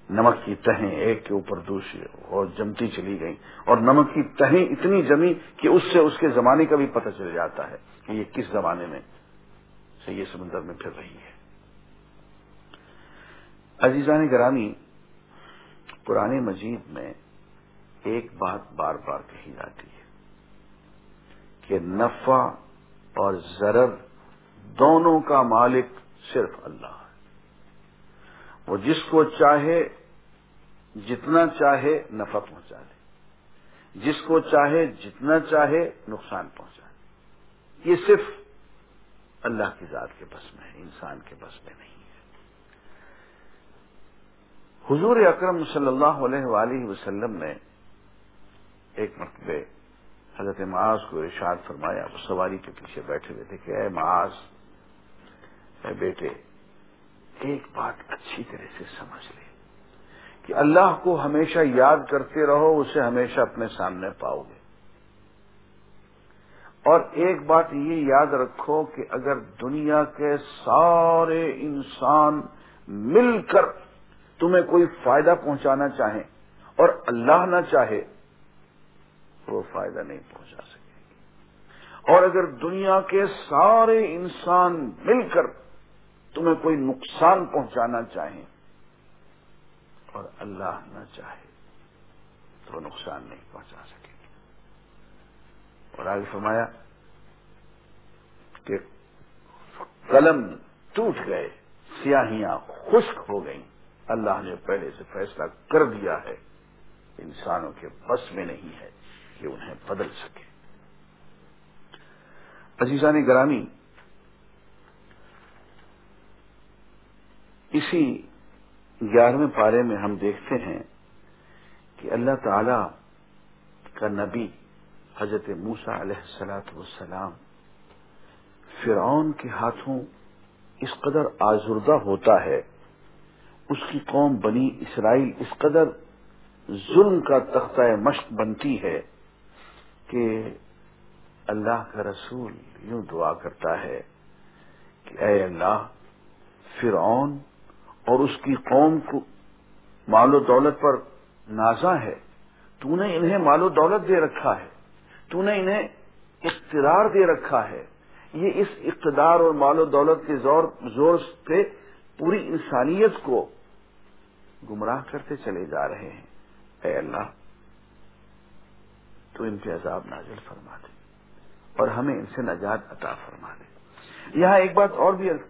S1: نمک کی تہیں ایک کے اوپر دوسری اور جمتی چلی گئی اور نمک کی تہیں اتنی جمی کہ اس سے اس کے زمانے کا بھی پتہ چل جاتا ہے کہ یہ کس زمانے میں سے یہ سمندر میں پھر رہی ہے۔ عزیزان گرامی، پرانے مجید میں ایک بات بار بار کہی جاتی ہے کہ نفع اور ضرر دونوں کا مالک صرف اللہ ہے۔ وہ جس کو چاہے، جتنا چاہے نفع پہنچا دے جس کو چاہے جتنا چاہے نقصان پہنچائے یہ صرف اللہ کی ذات کے بس میں ہے، انسان کے بس میں نہیں ہے۔ حضور اکرم صلی اللہ علیہ وآلہ وسلم نے ایک مرتبہ حضرت معاذ کو ارشاد فرمایا، وہ سواری کے پیچھے بیٹھے ہوئے تھے کہ اے معاذ، اے بیٹے، ایک بات اچھی طرح سے سمجھ لے کہ اللہ کو ہمیشہ یاد کرتے رہو، اسے ہمیشہ اپنے سامنے پاؤ گے۔ اور ایک بات یہ یاد رکھو کہ اگر دنیا کے سارے انسان مل کر تمہیں کوئی فائدہ پہنچانا چاہیں اور اللہ نہ چاہے وہ فائدہ نہیں پہنچا سکے گی۔ اور اگر دنیا کے سارے انسان مل کر تمہیں کوئی نقصان پہنچانا چاہیں اور اللہ نہ چاہے تو نقصان نہیں پہنچا سکے گی۔ اور آگے فرمایا کہ قلم ٹوٹ گئے، سیاہیاں خشک ہو گئیں۔ اللہ نے پہلے سے فیصلہ کر دیا ہے، انسانوں کے بس میں نہیں ہے۔ کہ انہیں بدل سکے۔ عزیزان گرامی، اسی گیارہویں پارے میں ہم دیکھتے ہیں کہ اللہ تعالی کا نبی حضرت موسا علیہ السلاط والسلام فرعون کے ہاتھوں اس قدر آزردہ ہوتا ہے، اس کی قوم بنی اسرائیل اس قدر ظلم کا تختہ مشق بنتی ہے کہ اللہ کا رسول یوں دعا کرتا ہے کہ اے اللہ، فرعون اور اس کی قوم کو مال و دولت پر نازا ہے۔ تو نے انہیں مال و دولت دے رکھا ہے۔ تو نے انہیں اقتدار دے رکھا ہے۔ یہ اس اقتدار اور مال و دولت کے زور زور پہ پوری انسانیت کو گمراہ کرتے چلے جا رہے ہیں۔ اے اللہ تو ان پہ عذاب نازل فرما دے اور ہمیں ان سے نجات عطا فرما دے۔ یہاں ایک بات اور بھی